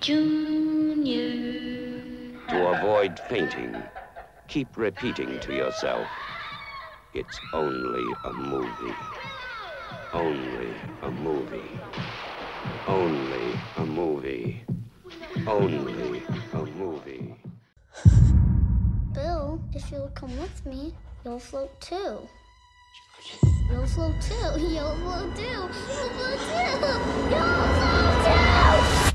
Junior. To avoid fainting, keep repeating to yourself, it's only a movie. Only a movie. Only a movie. Only a movie. Bill, if you'll come with me, you'll float too. You'll float too. You'll float too. You'll float too. You'll float too.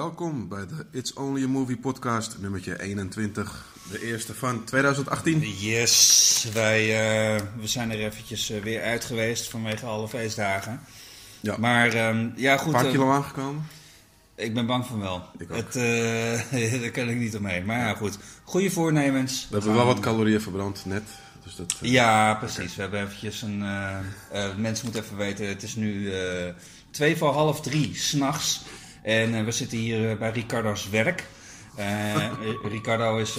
Welkom bij de It's Only a Movie podcast, nummertje 21. De eerste van 2018. Yes, wij eh, we zijn er eventjes eh, weer uit geweest vanwege alle feestdagen. Ja. Maar ehm, ja, goed. Een paar eh, kilo aangekomen. ik ben bang van wel. Ik ook. Het, daar kan ik niet omheen. Maar ja, goed. Goede voornemens. We hebben wel wat calorieën verbrand net. Dus dat, Ja, precies. We hebben eventjes een... mensen moeten even weten, het is nu twee voor half drie s'nachts. En eh, we zitten hier eh, bij Ricardo's werk. Eh, Ricardo is,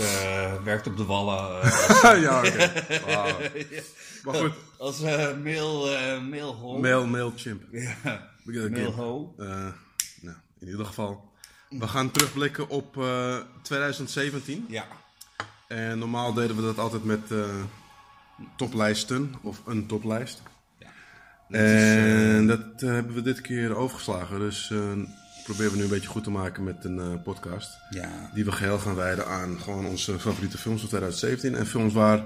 werkt op de Wallen ja, oké. Maar goed, als mail, eh mailho. mail, mailchimp. Ja, game. Eh, nou, in ieder geval. We gaan terugblikken op eh, 2017. Ja. En normaal deden we dat altijd met toplijsten of een toplijst. Ja. Dat is, En dat hebben we dit keer overgeslagen. Dus proberen we nu een beetje goed te maken met een eh, podcast. ja. Die we geheel gaan wijden aan gewoon onze favoriete films van 2017. En films waar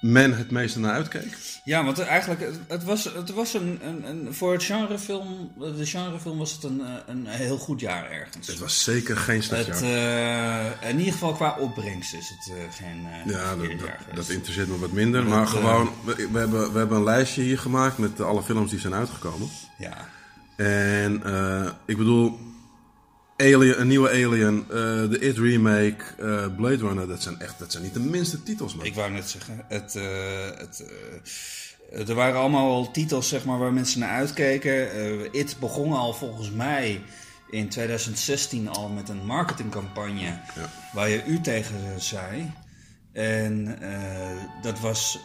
men het meeste naar uitkeek. ja, want eigenlijk, het, het was, het was een, een, een, voor het genrefilm, de genrefilm was het een, eh, een heel goed jaar ergens. Het was zeker geen slecht Het, jaar. eh, in ieder geval qua opbrengst is het geen ja, dat, jaar dat interesseert me wat minder. Dat, Maar gewoon, we, we hebben, we hebben een lijstje hier gemaakt met alle films die zijn uitgekomen. Ja, En eh, ik bedoel, Alien, een nieuwe Alien, eh, de It remake, eh, Blade Runner, dat zijn echt, dat zijn niet de minste titels, man. ik wou net zeggen, het, eh, het, eh, er waren allemaal al titels zeg maar, waar mensen naar uitkeken. Eh, It begon al volgens mij in 2016 al met een marketingcampagne Ja. waar je u tegen zei. En eh, dat was.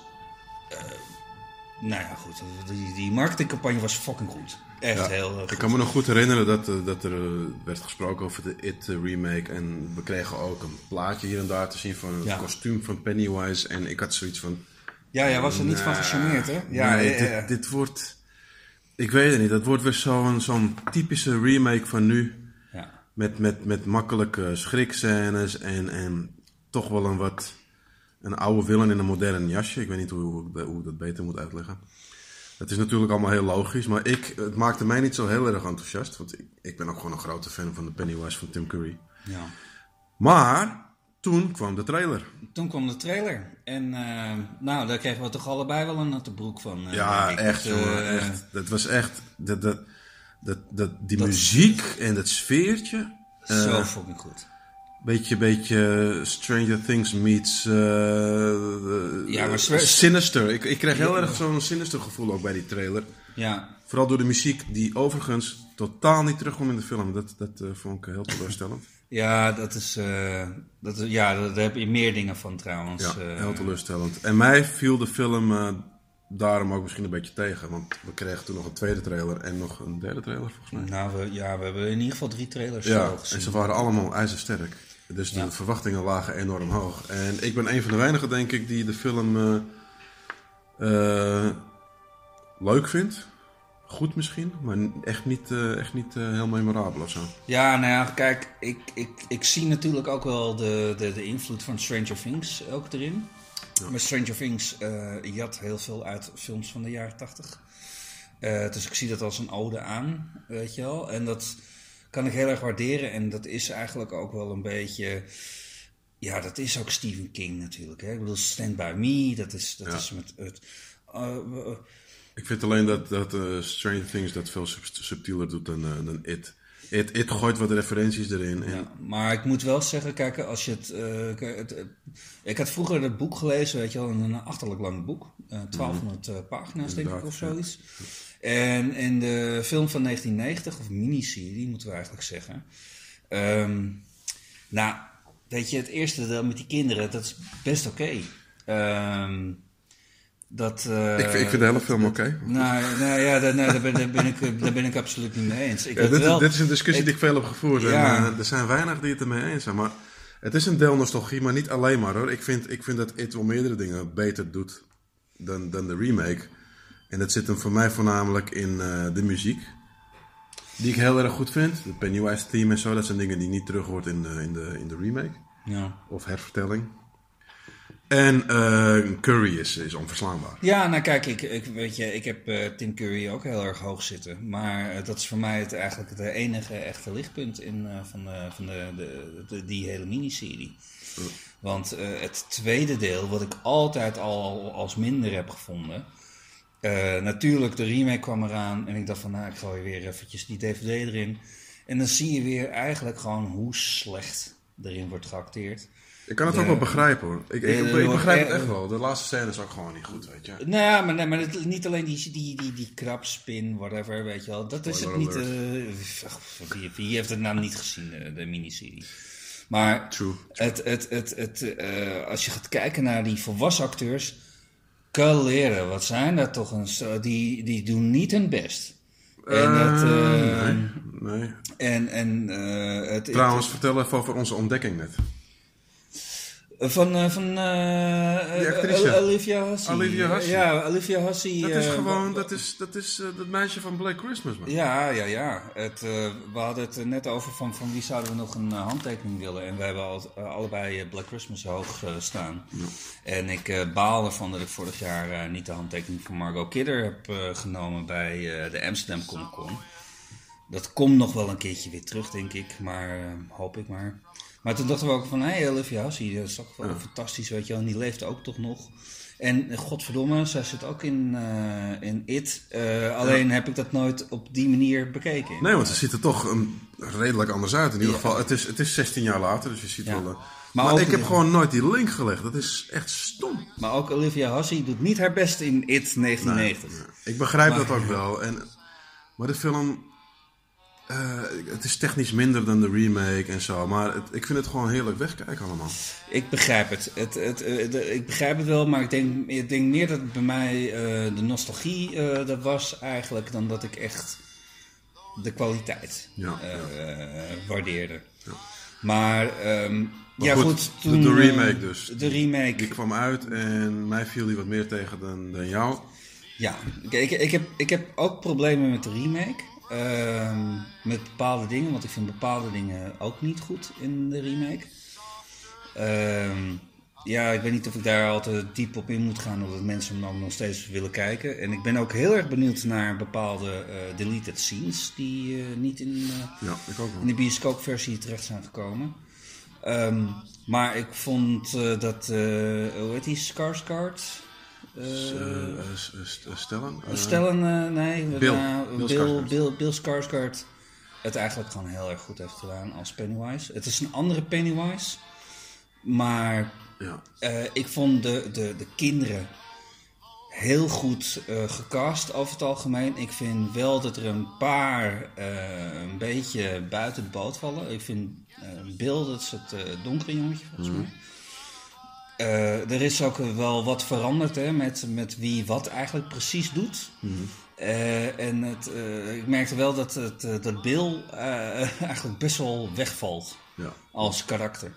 Nou ja, goed. Die, die marketingcampagne was fucking goed. Echt Ja, heel goed. Ik kan me nog goed herinneren dat, eh, dat er eh, werd gesproken over de It remake. En we kregen ook een plaatje hier en daar te zien van het Ja. kostuum van Pennywise. En ik had zoiets van... Ja, jij was er niet van "Nah, gecharmeerd, hè? Ja, nee, ja. Dit, dit wordt... Ik weet het niet. Dat wordt weer zo'n zo'n typische remake van nu. ja. Met, met, met makkelijke schrikscènes en, en toch wel een wat... Een oude villain in een modern jasje. Ik weet niet hoe, hoe, hoe ik dat beter moet uitleggen. Het is natuurlijk allemaal heel logisch, maar ik, het maakte mij niet zo heel erg enthousiast. Want ik, ik ben ook gewoon een grote fan van de Pennywise van Tim Curry. ja. Maar toen kwam de trailer. Toen kwam de trailer. En eh, nou, daar kregen we toch allebei wel een natte broek van. eh, Ja, echt, Dat, eh. Echt. Dat was echt... Dat, dat, dat, dat, die muziek en dat sfeertje. Zo fucking goed. Beetje, beetje Stranger Things meets... eh, eh, Ja, maar eh, Sinister. Ik, ik kreeg heel erg zo'n Sinister gevoel ook bij die trailer. Ja, Vooral door de muziek, die overigens totaal niet terugkwam in de film. Dat, dat eh, vond ik heel teleurstellend. ja dat is. eh, dat is ja, daar heb je meer dingen van trouwens. Ja, eh. heel teleurstellend. En mij viel de film eh, daarom ook misschien een beetje tegen. Want we kregen toen nog een tweede trailer en nog een derde trailer volgens mij. Nou, we, ja, we hebben in ieder geval drie trailers Ja, gezien. en ze waren allemaal ijzersterk. Dus de Ja. verwachtingen lagen enorm hoog. En ik ben een van de weinigen, denk ik, die de film eh, eh, leuk vindt. Goed misschien, maar echt niet, eh, echt niet heel memorabel of zo. Ja, nou ja, kijk, ik, ik, ik zie natuurlijk ook wel de, de, de invloed van Stranger Things ook erin. Maar Stranger Things jat heel veel uit films van de jaren tachtig. Dus ik zie dat als een ode aan, weet je wel. En dat kan ik heel erg waarderen. En dat is eigenlijk ook wel een beetje... Ja, dat is ook Stephen King natuurlijk. Hè? Ik bedoel, Stand By Me, dat is, dat Ja. is met... Het, eh, eh, Ik vind alleen dat, dat eh, Stranger Things dat veel sub- subtieler doet dan, dan It. It. It gooit wat referenties erin. En, Ja, maar ik moet wel zeggen, kijk, als je het, het, het- Ik had vroeger dat boek gelezen, weet je wel, een achterlijk lang boek. eh 1200 eh, pagina's, denk ik, of ja. En in de film van 1990, of miniserie, moeten we eigenlijk zeggen. ehm, Nou, weet je, het eerste deel met die kinderen, dat is best oké. Ehm, dat, eh, ik, vind- ik vind de hele film oké. Nou, nou ja, daar, nou, daar, ben, daar ben ik, daar ben ik absoluut niet mee eens. Ik Ja, dit, wel, dit is een discussie ik- die ik veel heb gevoerd. Ja. En, eh, er zijn weinig die het ermee eens zijn. Maar het is een deel nostalgie, maar niet alleen maar hoor. Ik vind, ik vind dat It wel meerdere dingen beter doet dan, dan de remake. En dat zit hem voor mij voornamelijk in eh, de muziek. Die ik heel erg goed vind. De Pennywise theme en zo. Dat zijn dingen die niet terug hoort in de, in de, in de remake. Ja. Of hervertelling. En eh, Curry is, is onverslaanbaar. Ja, nou kijk, ik, ik, weet je, ik heb eh, Tim Curry ook heel erg hoog zitten. Maar dat is voor mij het, eigenlijk het enige echte lichtpunt in, van, de, van de, de, de- die hele miniserie. Want eh, het tweede deel, wat ik altijd al als minder heb gevonden. Eh, natuurlijk, de remake kwam eraan en ik dacht van, nou, ik gooi weer eventjes die DVD erin. En dan zie je weer eigenlijk gewoon hoe slecht erin wordt geacteerd. Ik kan het De- ook wel begrijpen hoor. Ik, ik, de- ik, begrijp het echt wel. De laatste scène is ook gewoon niet goed, weet je. Nou ja, maar, nee, maar het, niet alleen die, die, die, die krabspin, whatever, weet je wel. Dat is het niet. eh, ach, wie, wie heeft het nou niet gezien, eh, de miniserie? Maar True. Het, het, het, het, eh, als je gaat kijken naar die volwassen acteurs, kaleren, wat zijn dat toch een. Die, die doen niet hun best. En Eh, eh, nee, nee. En, en eh, het, Trouwens, vertel even over onze ontdekking net. Van, eh, van eh, eh. Olivia Hussey. Olivia Hussey. Ja, Olivia Hussey. Dat is gewoon, dat is, dat is dat meisje van Black Christmas, man. Ja, ja, ja. Het, we hadden het net over van, van wie zouden we nog een handtekening willen. En wij hebben al, allebei Black Christmas hoog staan. En ik baal ervan dat ik vorig jaar niet de handtekening van Margot Kidder heb genomen bij de Amsterdam Comic Con. Dat komt nog wel een keertje weer terug, denk ik. Maar hoop ik maar. Maar toen dachten we ook van, hé, hey, Olivia Hussey, dat is toch wel fantastisch, weet je wel. En die leeft ook toch nog. En eh, godverdomme, zij zit ook in, eh, in It. Eh, alleen heb ik dat nooit op die manier bekeken. Nee, want ze ziet er toch een, redelijk anders uit. In ieder geval, het is, het is 16 jaar later, dus je ziet wel... Maar ik heb gewoon nooit die link gelegd. Dat is echt stom. Maar ook Olivia Hussey doet niet haar best in It 1990. Ik begrijp dat ook wel. En, maar de film... eh, het is technisch minder dan de remake en zo. Maar het- ik vind het gewoon heerlijk wegkijken allemaal. Ik begrijp het. het, het eh, de- ik begrijp het wel, maar ik denk, ik denk meer dat het bij mij eh, de nostalgie eh, dat was eigenlijk dan dat ik echt de kwaliteit Ja, waardeerde. Maar, ehm, Maar ja goed, toen, de remake dus. De remake. Die kwam uit en mij viel die wat meer tegen dan, dan jou. Ja, ik, ik, ik, heb, ik heb ook problemen met de remake. Ehm, met bepaalde dingen, want ik vind bepaalde dingen ook niet goed in de remake. Ehm, ja, ik weet niet of ik daar altijd diep op in moet gaan, omdat mensen hem dan nog steeds willen kijken. En ik ben ook heel erg benieuwd naar bepaalde eh, deleted scenes die eh, niet in, eh, Ja, ik ook wel. in de bioscoopversie terecht zijn gekomen. Ehm, maar ik vond dat, hoe heet die, Skarsgård? Stellen? Eh, Stellen, eh, nee, Bill. nou, Bill Bill. Bill, Bill Skarsgård het eigenlijk gewoon heel erg goed heeft gedaan als Pennywise. Het is een andere Pennywise, maar Ja. eh, ik vond de, de, de kinderen heel goed eh, gecast over het algemeen. Ik vind wel dat er een paar eh, een beetje buiten de boot vallen. Ik vind eh, Bill, dat is het eh, donkere jongetje volgens mij. Eh, er is ook wel wat veranderd hè, met, met wie wat eigenlijk precies doet. Eh, en het, eh, ik merkte wel dat, het, dat Bill eigenlijk best wel wegvalt ja. als karakter.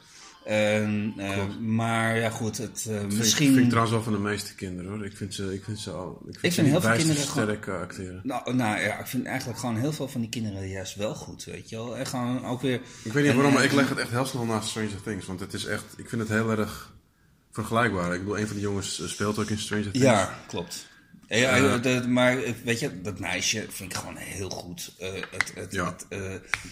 Maar ja, goed, het, Misschien... misschien... Ik vind ik trouwens wel van de meeste kinderen hoor. Ik vind ze, ik vind ze al. Ik vind, vind ze heel veel kinderen sterk acteren. Nou, nou ja, ik vind eigenlijk gewoon heel veel van die kinderen juist wel goed, weet je wel. En gewoon ook weer... Ik weet niet en- waarom, maar ik leg het echt heel snel naast Stranger Things. Want het is echt, ik vind het heel erg vergelijkbaar. Ik bedoel, een van de jongens eh, speelt ook in Stranger Things. Ja, klopt. Ja, ja, de- maar eh, weet je, dat meisje vind ik gewoon heel goed. Eh, het, het, Ja. het, eh,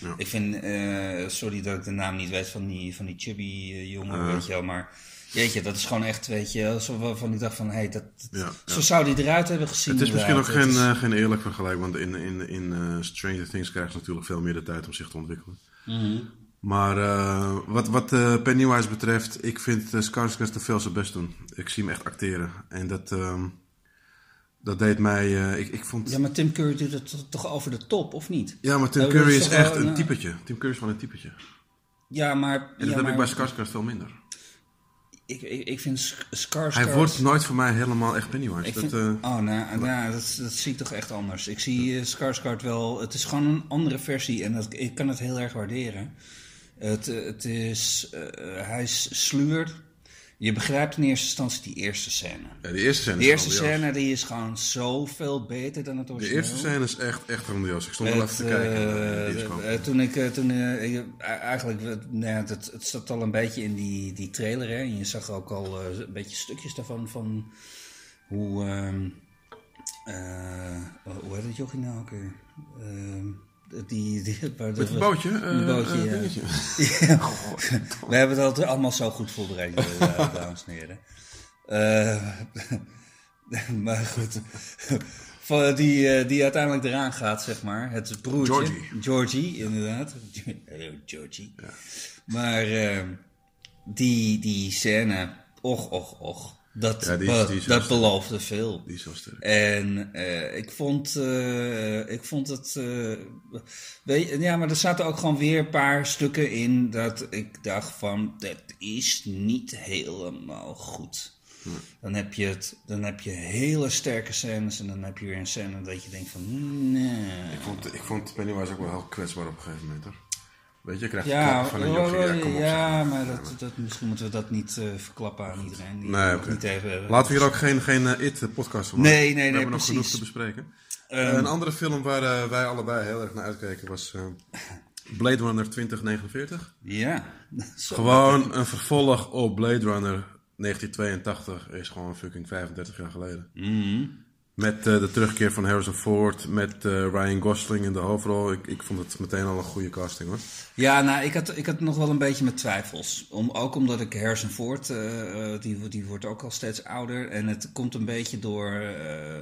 Ja. Ik vind, eh, sorry dat ik de naam niet weet van die, van die chubby eh, jongen, weet je wel. Maar jeetje, dat is gewoon echt, weet je, zo waarvan ik dacht van, hé, dat, Ja, zo zou die eruit hebben gezien. Het is misschien ook geen, is- eh, geen eerlijk vergelijk, want in, in, in eh, Stranger Things krijgt ze natuurlijk veel meer de tijd om zich te ontwikkelen. Mhm. Maar eh, wat, wat eh, Pennywise betreft, ik vind uh, Skarsgård te veel zijn best doen. Ik zie hem echt acteren. En dat, ehm, dat deed mij... ik, ik vond... Ja, maar Tim Curry doet het toch over de top, of niet? Ja, maar Tim Curry is echt een typetje. Tim Curry is wel een typetje. Ja, maar... En dat ja, heb maar ik bij Skarsgård veel minder. Ik, ik, ik vind Sk- Skarsgård... Hij wordt nooit voor mij helemaal echt Pennywise. Ik Dat, vind, oh, nou, nou dat, dat zie ik toch echt anders. Ik zie Skarsgård wel... Het is gewoon een andere versie en dat, ik kan het heel erg waarderen. Het, eh, het is... eh, hij is sluwer. Je begrijpt in eerste instantie die eerste scène. ja, die eerste scène De is eerste scène die is gewoon zoveel beter dan het De origineel. eerste scène is echt, echt grandioos. Ik stond wel even te kijken de eh, eh, toen ik, eh, toen, eh, eh, eigenlijk, eh, nou ja, het, het zat al een beetje in die, die trailer, hè. En je zag ook al eh, een beetje stukjes daarvan, van hoe, ehm, eh, hoe heet het jochie nou ook weer? Ehm, die, het bootje? Een eh, bootje, eh, ja. We hebben het altijd allemaal zo goed voorbereid, eh, dames en heren. Maar goed. Die, die uiteindelijk eraan gaat, zeg maar. Het broertje. Georgie. Georgie, inderdaad. Georgie. Maar die, die scène, och, och, och. Dat, Ja, die is- be- die is dat beloofde veel. Die is sterk. En eh, ik, vond, eh, ik vond het. eh, je, ja, maar er zaten ook gewoon weer een paar stukken in dat ik dacht van dat is niet helemaal goed. Dan heb, je het, dan heb je hele sterke scènes en dan heb je weer een scène dat je denkt van nee. Ik vond, ik vond Pennywise ook wel heel kwetsbaar op een gegeven moment. Hoor. Weet je, je krijgt Ja, van een jochie. Ja, kom op, ja, zeg. maar dat, dat, misschien moeten we dat niet eh, verklappen aan iedereen. Die Nee, niet even, Laten we hier ook geen, geen eh, IT-podcast van maken. Nee, nee, We nee, hebben nog genoeg te bespreken. Ehm, Eh, een andere film waar eh, wij allebei heel erg naar uitkeken was Blade Runner 2049. Ja. Gewoon een vervolg op Blade Runner 1982 is gewoon fucking 35 jaar geleden. Mhm. Met eh, de terugkeer van Harrison Ford, met eh, Ryan Gosling in de hoofdrol. Ik, ik vond het meteen al een goede casting hoor. Ja, nou, ik had, ik had nog wel een beetje met twijfels. Om, ook omdat ik Harrison Ford, eh, die, die wordt ook al steeds ouder. En het komt een beetje door,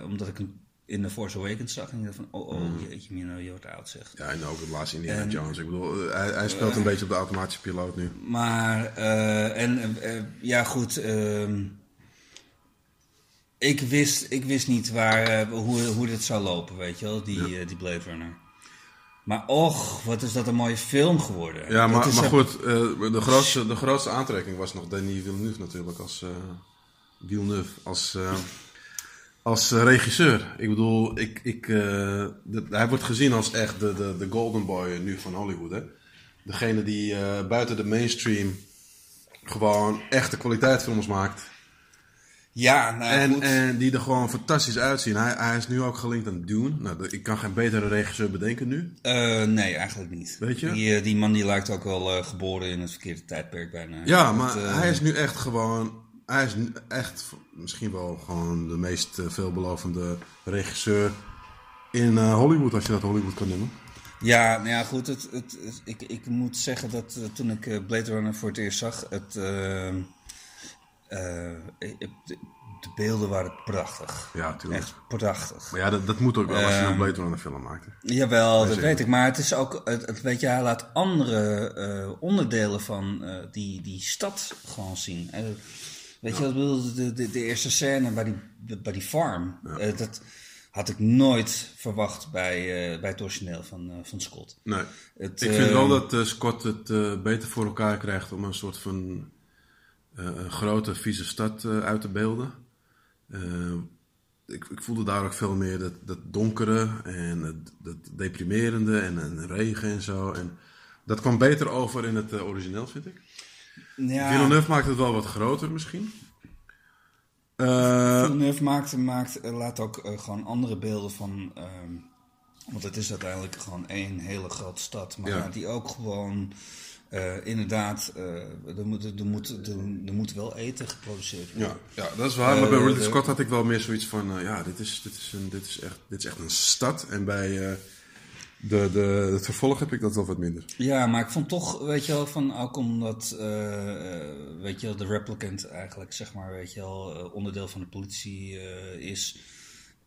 omdat ik hem in The Force Awakens zag. En ik dacht van, oh, oh, jeetje, Mino, je wordt oud zeg. Ja, en ook het laatste Indiana En- Jones. Ik bedoel, hij, hij speelt een beetje op de automatische piloot nu. Maar, eh, en ja goed, ehm, ik, wist, ik wist niet waar, eh, hoe, hoe dit zou lopen, weet je wel, die, eh, die Blade Runner. Maar och, wat is dat een mooie film geworden. Ja, maar, maar goed, eh, de, grootste, de grootste aantrekking was nog Denis Villeneuve natuurlijk als, Villeneuve als, als regisseur. Ik bedoel, ik, ik, de- hij wordt gezien als echt de, de, de golden boy nu van Hollywood. Hè? Degene die buiten de mainstream gewoon echte kwaliteitsfilms maakt. Ja, nou En, goed. en die er gewoon fantastisch uitzien. Hij, hij is nu ook gelinkt aan Dune. Nou, ik kan geen betere regisseur bedenken nu. Eh, nee, eigenlijk niet. Weet je? Die, eh, die man die lijkt ook wel eh, geboren in het verkeerde tijdperk bijna. Ja, maar hij is nu echt gewoon. Hij is nu echt misschien wel gewoon de meest veelbelovende regisseur in Hollywood, als je dat Hollywood kan noemen. Ja, nou ja, goed. Het, het, het- ik, ik moet zeggen dat toen ik Blade Runner voor het eerst zag, het, de, de beelden waren prachtig. Ja, tuurlijk. Echt prachtig. Maar ja, dat, dat moet ook wel als je Ehm, een Blade Runner film maakt. hè. Jawel, dat weet ik. Maar het is ook, het, het, weet je, hij laat andere eh, onderdelen van eh, die, die stad gewoon zien. Eh, weet je wat ik bedoel? De, de, de eerste scène bij die, bij die farm. eh, dat had ik nooit verwacht bij, eh, bij het origineel van, eh, van Scott. Nee. Het, ik vind eh, wel dat eh, Scott het eh, beter voor elkaar krijgt om een soort van eh, een grote, vieze stad eh, uit te beelden. Eh, ik, ik voelde daar ook veel meer dat, dat donkere en het, dat deprimerende en, en regen en zo. En dat kwam beter over in het eh, origineel, vind ik. Ja, Villeneuve maakt het wel wat groter misschien. Eh, Villeneuve maakt, maakt, eh, laat ook eh, gewoon andere beelden van... ehm, want het is uiteindelijk gewoon één hele grote stad. Maar ja, die ook gewoon... eh, inderdaad, eh, er, moet, er, moet, er, er moet wel eten geproduceerd worden. ja, ja, dat is waar. maar bij Eh, Ridley Scott had ik wel meer zoiets van... ja, dit is, dit, is een, dit, is echt, dit is echt een stad. En bij de, de, het vervolg heb ik dat wel wat minder. Ja, maar ik vond toch, weet je wel, van ook omdat, weet je wel, de replicant eigenlijk, zeg maar, weet je wel, onderdeel van de politie is.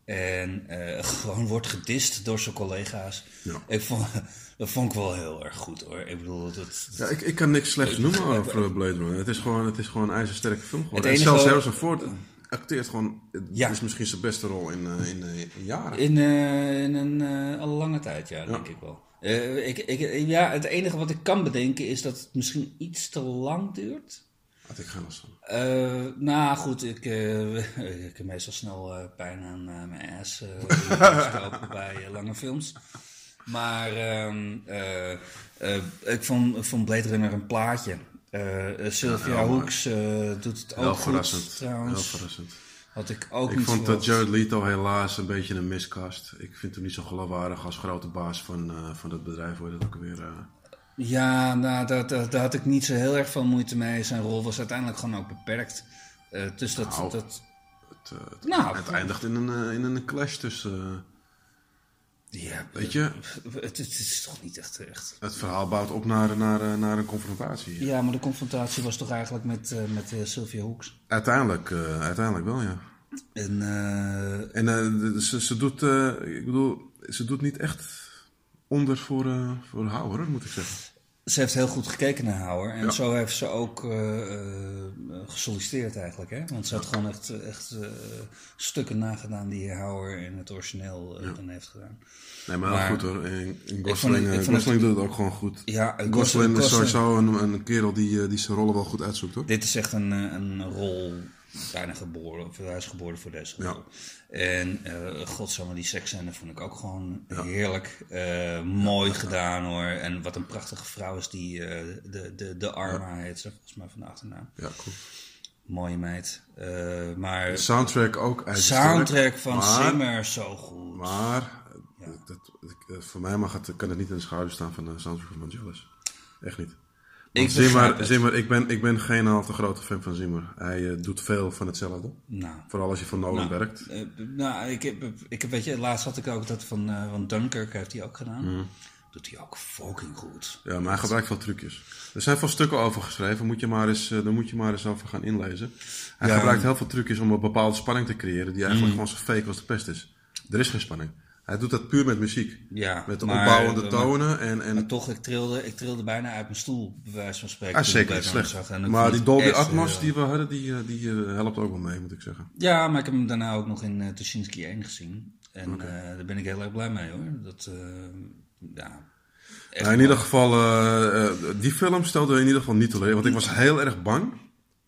En gewoon wordt gedist door zijn collega's. Ja. Ik vond, dat vond ik wel heel erg goed hoor. Ik bedoel, dat, dat- Ja, ik, ik kan niks slechts noemen over Blade Runner. Het is gewoon, het is gewoon een ijzersterke film geworden. En zelfs Harrison Ford, acteert gewoon. Het Ja. is misschien zijn beste rol in, eh, in, eh, in jaren. In, eh, in een eh, al lange tijd, ja, denk ik wel. Eh, ik, ik, ja, het enige wat ik kan bedenken is dat het misschien iets te lang duurt. Had ik van. Eh, nou goed, ik, eh, ik heb meestal snel eh, pijn aan eh, mijn ass eh, bij eh, lange films. Maar ehm, eh, eh, ik, vond, vond Blade Runner een plaatje. Eh, Sylvia Ja, Hoeks doet het ook Heel goed verrassend. trouwens. Heel verrassend. Had ik ook Ik niet vond dat. Jared Leto helaas een beetje een miscast. Ik vind hem niet zo geloofwaardig als grote baas van, eh, van dat bedrijf. Heet dat ook weer? Ja, nou, daar, daar, daar had ik niet zo heel erg veel moeite mee. Zijn rol was uiteindelijk gewoon ook beperkt. Dus dat... Nou. dat het, eh, het, Nou, het eindigt in een, in een clash tussen. Ja, weet je, het, het is toch niet echt... echt. het verhaal bouwt op naar, naar, eh, naar een confrontatie. Ja, maar de confrontatie was toch eigenlijk met, eh, met eh, Sylvia Hoeks. Uiteindelijk, uiteindelijk wel, ja. En En ze, ze, doet, ik bedoel, ze doet niet echt onder voor, voor Hauer, moet ik zeggen. Ze heeft heel goed gekeken naar Hauer. En Ja. zo heeft ze ook eh, gesolliciteerd eigenlijk. Hè? Want ze had gewoon echt, echt eh, stukken nagedaan die Hauer in het origineel eh, dan heeft gedaan. Nee, maar, goed hoor. En, en vond Gosling, het- Gosling doet het ook gewoon goed. Ja, eh, Gosling is Gosling- sowieso een, een kerel die, die zijn rollen wel goed uitzoekt hoor. Dit is echt een, een rol bijna geboren, of hij is geboren voor deze rol. En uh, godsamme, die seksscène vond ik ook gewoon heerlijk. Eh, mooi gedaan hoor. En wat een prachtige vrouw is die, eh, de, de, de Arma heet ze volgens mij van de achternaam. Ja, cool. Mooie meid. Maar De soundtrack ook soundtrack van maar, Zimmer zo goed. Maar, dat, voor mij mag het, kan het niet in de schouder staan van de soundtrack van Vangelis. Echt niet. Ik Zimmer. Zimmer ik, ben, ik ben geen al te grote fan van Zimmer. Hij eh, doet veel van hetzelfde. Nou, Vooral als je van Nolan Nou, werkt. eh, nou, ik heb, ik heb, weet je, laatst had ik ook dat van, eh, van Dunkirk heeft hij ook gedaan. Mhm. Doet hij ook fucking goed. Ja, maar hij gebruikt veel trucjes. Er zijn veel stukken over geschreven. Moet je maar eens, daar moet je maar eens over gaan inlezen. Hij Ja. gebruikt heel veel trucjes om een bepaalde spanning te creëren. Die Mm. eigenlijk gewoon zo fake als de pest is. Er is geen spanning. Hij doet dat puur met muziek. Ja, Met de maar- opbouwende maar- tonen. En, en, Maar toch, ik trilde, ik trilde bijna uit mijn stoel, bij wijze van spreken. ah, zeker slecht. Zag. En Maar die Dolby Atmos eh, die we hadden, die, eh, die eh, helpt ook wel mee, moet ik zeggen. Ja, maar ik heb hem daarna ook nog in uh, Tuschinski 1 gezien. En eh, daar ben ik heel erg blij mee hoor. Dat, eh, ja... Nou, in ieder geval, eh, eh, die film stelde in ieder geval niet teleur. Want ik was heel erg bang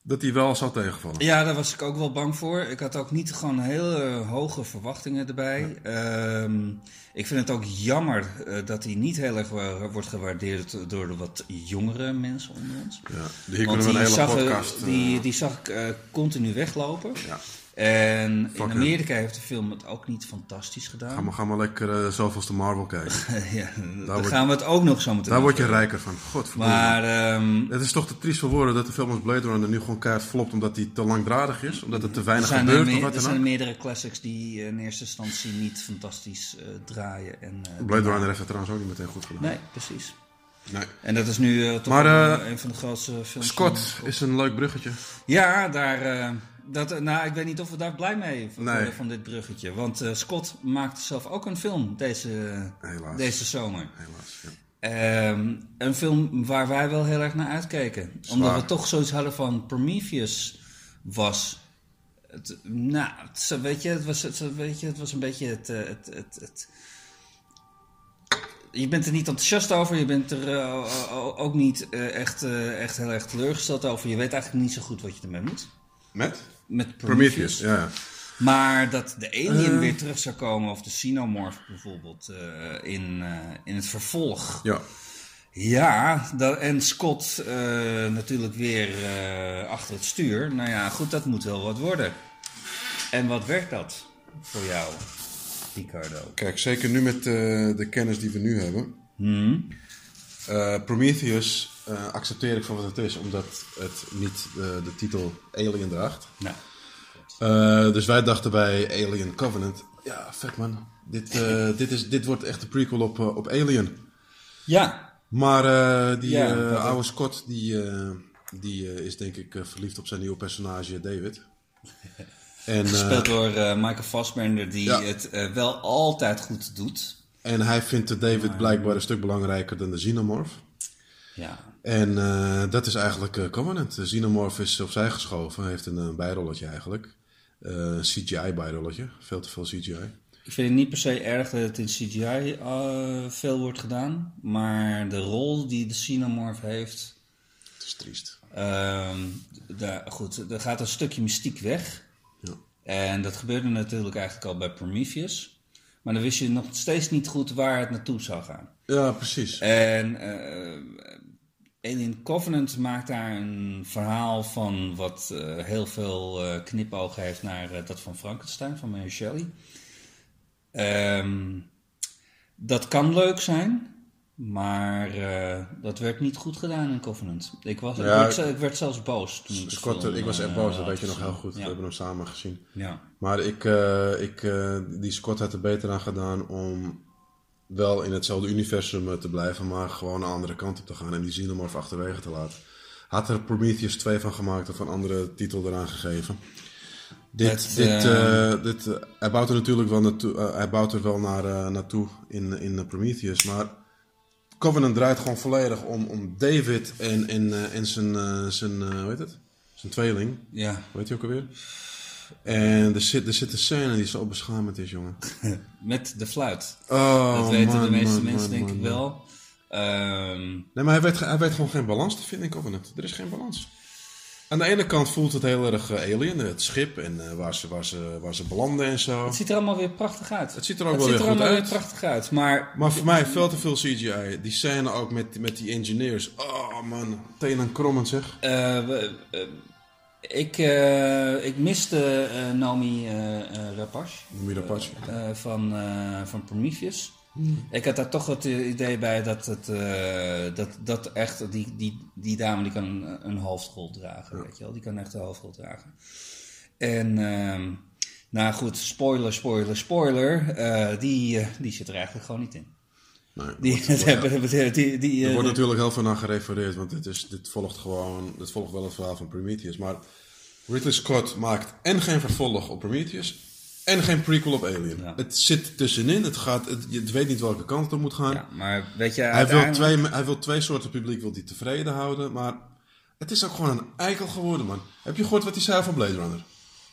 dat hij wel zou tegenvallen. Ja, daar was ik ook wel bang voor. Ik had ook niet gewoon hele hoge verwachtingen erbij. Ehm, ik vind het ook jammer eh, dat hij niet heel erg wordt gewaardeerd door de wat jongere mensen onder ons. Ja, hier Want kunnen we een die hele zag, eh, podcast... eh, die, die zag ik continu weglopen. ja. En Fuck in Amerika heeft de film het ook niet fantastisch Ga gedaan. maar, ga maar lekker uh, zoveelste Marvel kijken. ja, daar wordt- gaan we het ook nog zo meteen Daar word je rijker van. Godverdomme. Maar ehm, Het is toch te triest voor woorden dat de film als Blade Runner nu gewoon keihard flopt omdat hij te langdradig is. Omdat er te er weinig zijn, er, gebeurt me- of wat er zijn ook. meerdere classics die eh, in eerste instantie niet fantastisch eh, draaien. En, eh, Blade Runner heeft het trouwens ook niet meteen goed gedaan. Nee, precies. Nee. En dat is nu eh, toch Maar, eh, eh, een van de grootste films. Scott is een leuk bruggetje. Ja, daar, eh, dat, nou, ik weet niet of we daar blij mee van, Nee. van dit bruggetje. Want eh, Scott maakte zelf ook een film deze, Helaas. deze zomer. Helaas. Ja. Ehm, een film waar wij wel heel erg naar uitkeken. Omdat we toch zoiets hadden van Prometheus was... Het, nou, het, weet, je, het was, het, weet je, het was een beetje het... eh, het, het, je bent er niet enthousiast over, je bent er eh, ook niet echt, echt heel erg teleurgesteld over. Je weet eigenlijk niet zo goed wat je ermee moet. Met? Met Prometheus, Prometheus. ja. Maar dat de alien Eh. weer terug zou komen, of de Xenomorph bijvoorbeeld, eh, in, eh, in het vervolg. Ja. Ja, dat, en Scott natuurlijk weer achter het stuur. Nou ja, goed, dat moet wel wat worden. En wat werkt dat voor jou, Ricardo? Kijk, zeker nu met de kennis die we nu hebben. Hmm? Prometheus eh, accepteer ik voor wat het is, omdat het niet eh, de titel Alien draagt. Nou, Eh, dus wij dachten bij Alien Covenant, ja, vet man. Dit, dit, is, dit wordt echt de prequel op, op Alien. ja, Maar die Ja, oude Scott, die, die is denk ik verliefd op zijn nieuwe personage David. En, gespeeld door Michael Fassbender, die Ja. het wel altijd goed doet. en hij vindt de David blijkbaar een stuk belangrijker dan de Xenomorph. Ja, En eh, dat is eigenlijk eh, Covenant. De Xenomorph is opzij geschoven, heeft een, eh, bijrolletje eigenlijk. eh, CGI-bijrolletje. Veel te veel CGI. Ik vind het niet per se erg dat het in CGI eh, veel wordt gedaan. Maar de rol die de Xenomorph heeft... Het is triest. ehm, daar, goed, er gaat een stukje mystiek weg. Ja. En dat gebeurde natuurlijk eigenlijk al bij Prometheus. Maar dan wist je nog steeds niet goed waar het naartoe zou gaan. Ja, precies. En eh, Alien Covenant maakt daar een verhaal van wat eh, heel veel eh, knipogen heeft naar eh, dat van Frankenstein, van Mary Shelley. Ehm, dat kan leuk zijn, maar dat werd niet goed gedaan in Covenant. Ik, was, ik, werd, ze- ik werd zelfs boos. Toen ik Scott, film, ik was echt boos, dat weet je nog heel goed. We hebben hem samen gezien. Ja. Maar ik, ik, die Scott had er beter aan gedaan om wel in hetzelfde universum eh, te blijven, maar gewoon een andere kant op te gaan en die Xenomorph achterwege te laten. Had er Prometheus 2 van gemaakt of een andere titel eraan gegeven. Dit, Het, dit, eh, eh, dit, hij bouwt er natuurlijk wel naartoe, hij bouwt er wel naar, naartoe in, in Prometheus, maar Covenant draait gewoon volledig om, om David en, en, en zijn, zijn, hoe heet het? Zijn tweeling. ja, Weet je ook alweer? En er zit, er zit een scène die zo beschamend is, jongen. met de fluit. Oh, dat weten man, de meeste man, mensen man, denk ik wel. Ehm, Nee, maar hij weet, hij weet gewoon geen balans te vinden in Covenant. Er is geen balans. Aan de ene kant voelt het heel erg eh, alien, het schip en eh, waar, ze, waar, ze, waar ze belanden en zo. het ziet er allemaal weer prachtig uit. Het ziet er ook Het wel ziet weer er goed allemaal uit. weer prachtig uit. Maar, Maar voor mij veel te veel CGI. Die scène ook met, met die engineers. Oh man, tenen krommend zeg. eh, we- ik, eh, ik miste eh, Naomi eh eh Rapace Mirapace. eh, van, eh, van Prometheus. Ik had daar toch het idee bij dat, het, eh, dat, dat echt die, die, die dame die kan een, een hoofdrol dragen. Weet je wel? Die kan echt een hoofdrol dragen. En ehm, nou goed, spoiler, spoiler, spoiler. eh, die, die zit er eigenlijk gewoon niet in. Nee, Die, wordt- hebben, die, die, die, Er eh, wordt natuurlijk heel veel naar gerefereerd, want dit, is, dit volgt gewoon, dit volgt wel het verhaal van Prometheus. Maar Ridley Scott maakt en geen vervolg op Prometheus en geen prequel op Alien. Ja. Het zit tussenin, het, gaat, het, je weet niet welke kant het moet gaan. ja, maar weet je, hij, wil twee, hij wil twee soorten publiek wil die tevreden houden, maar het is ook gewoon een eikel geworden, man. Heb je gehoord wat hij zei van Blade Runner?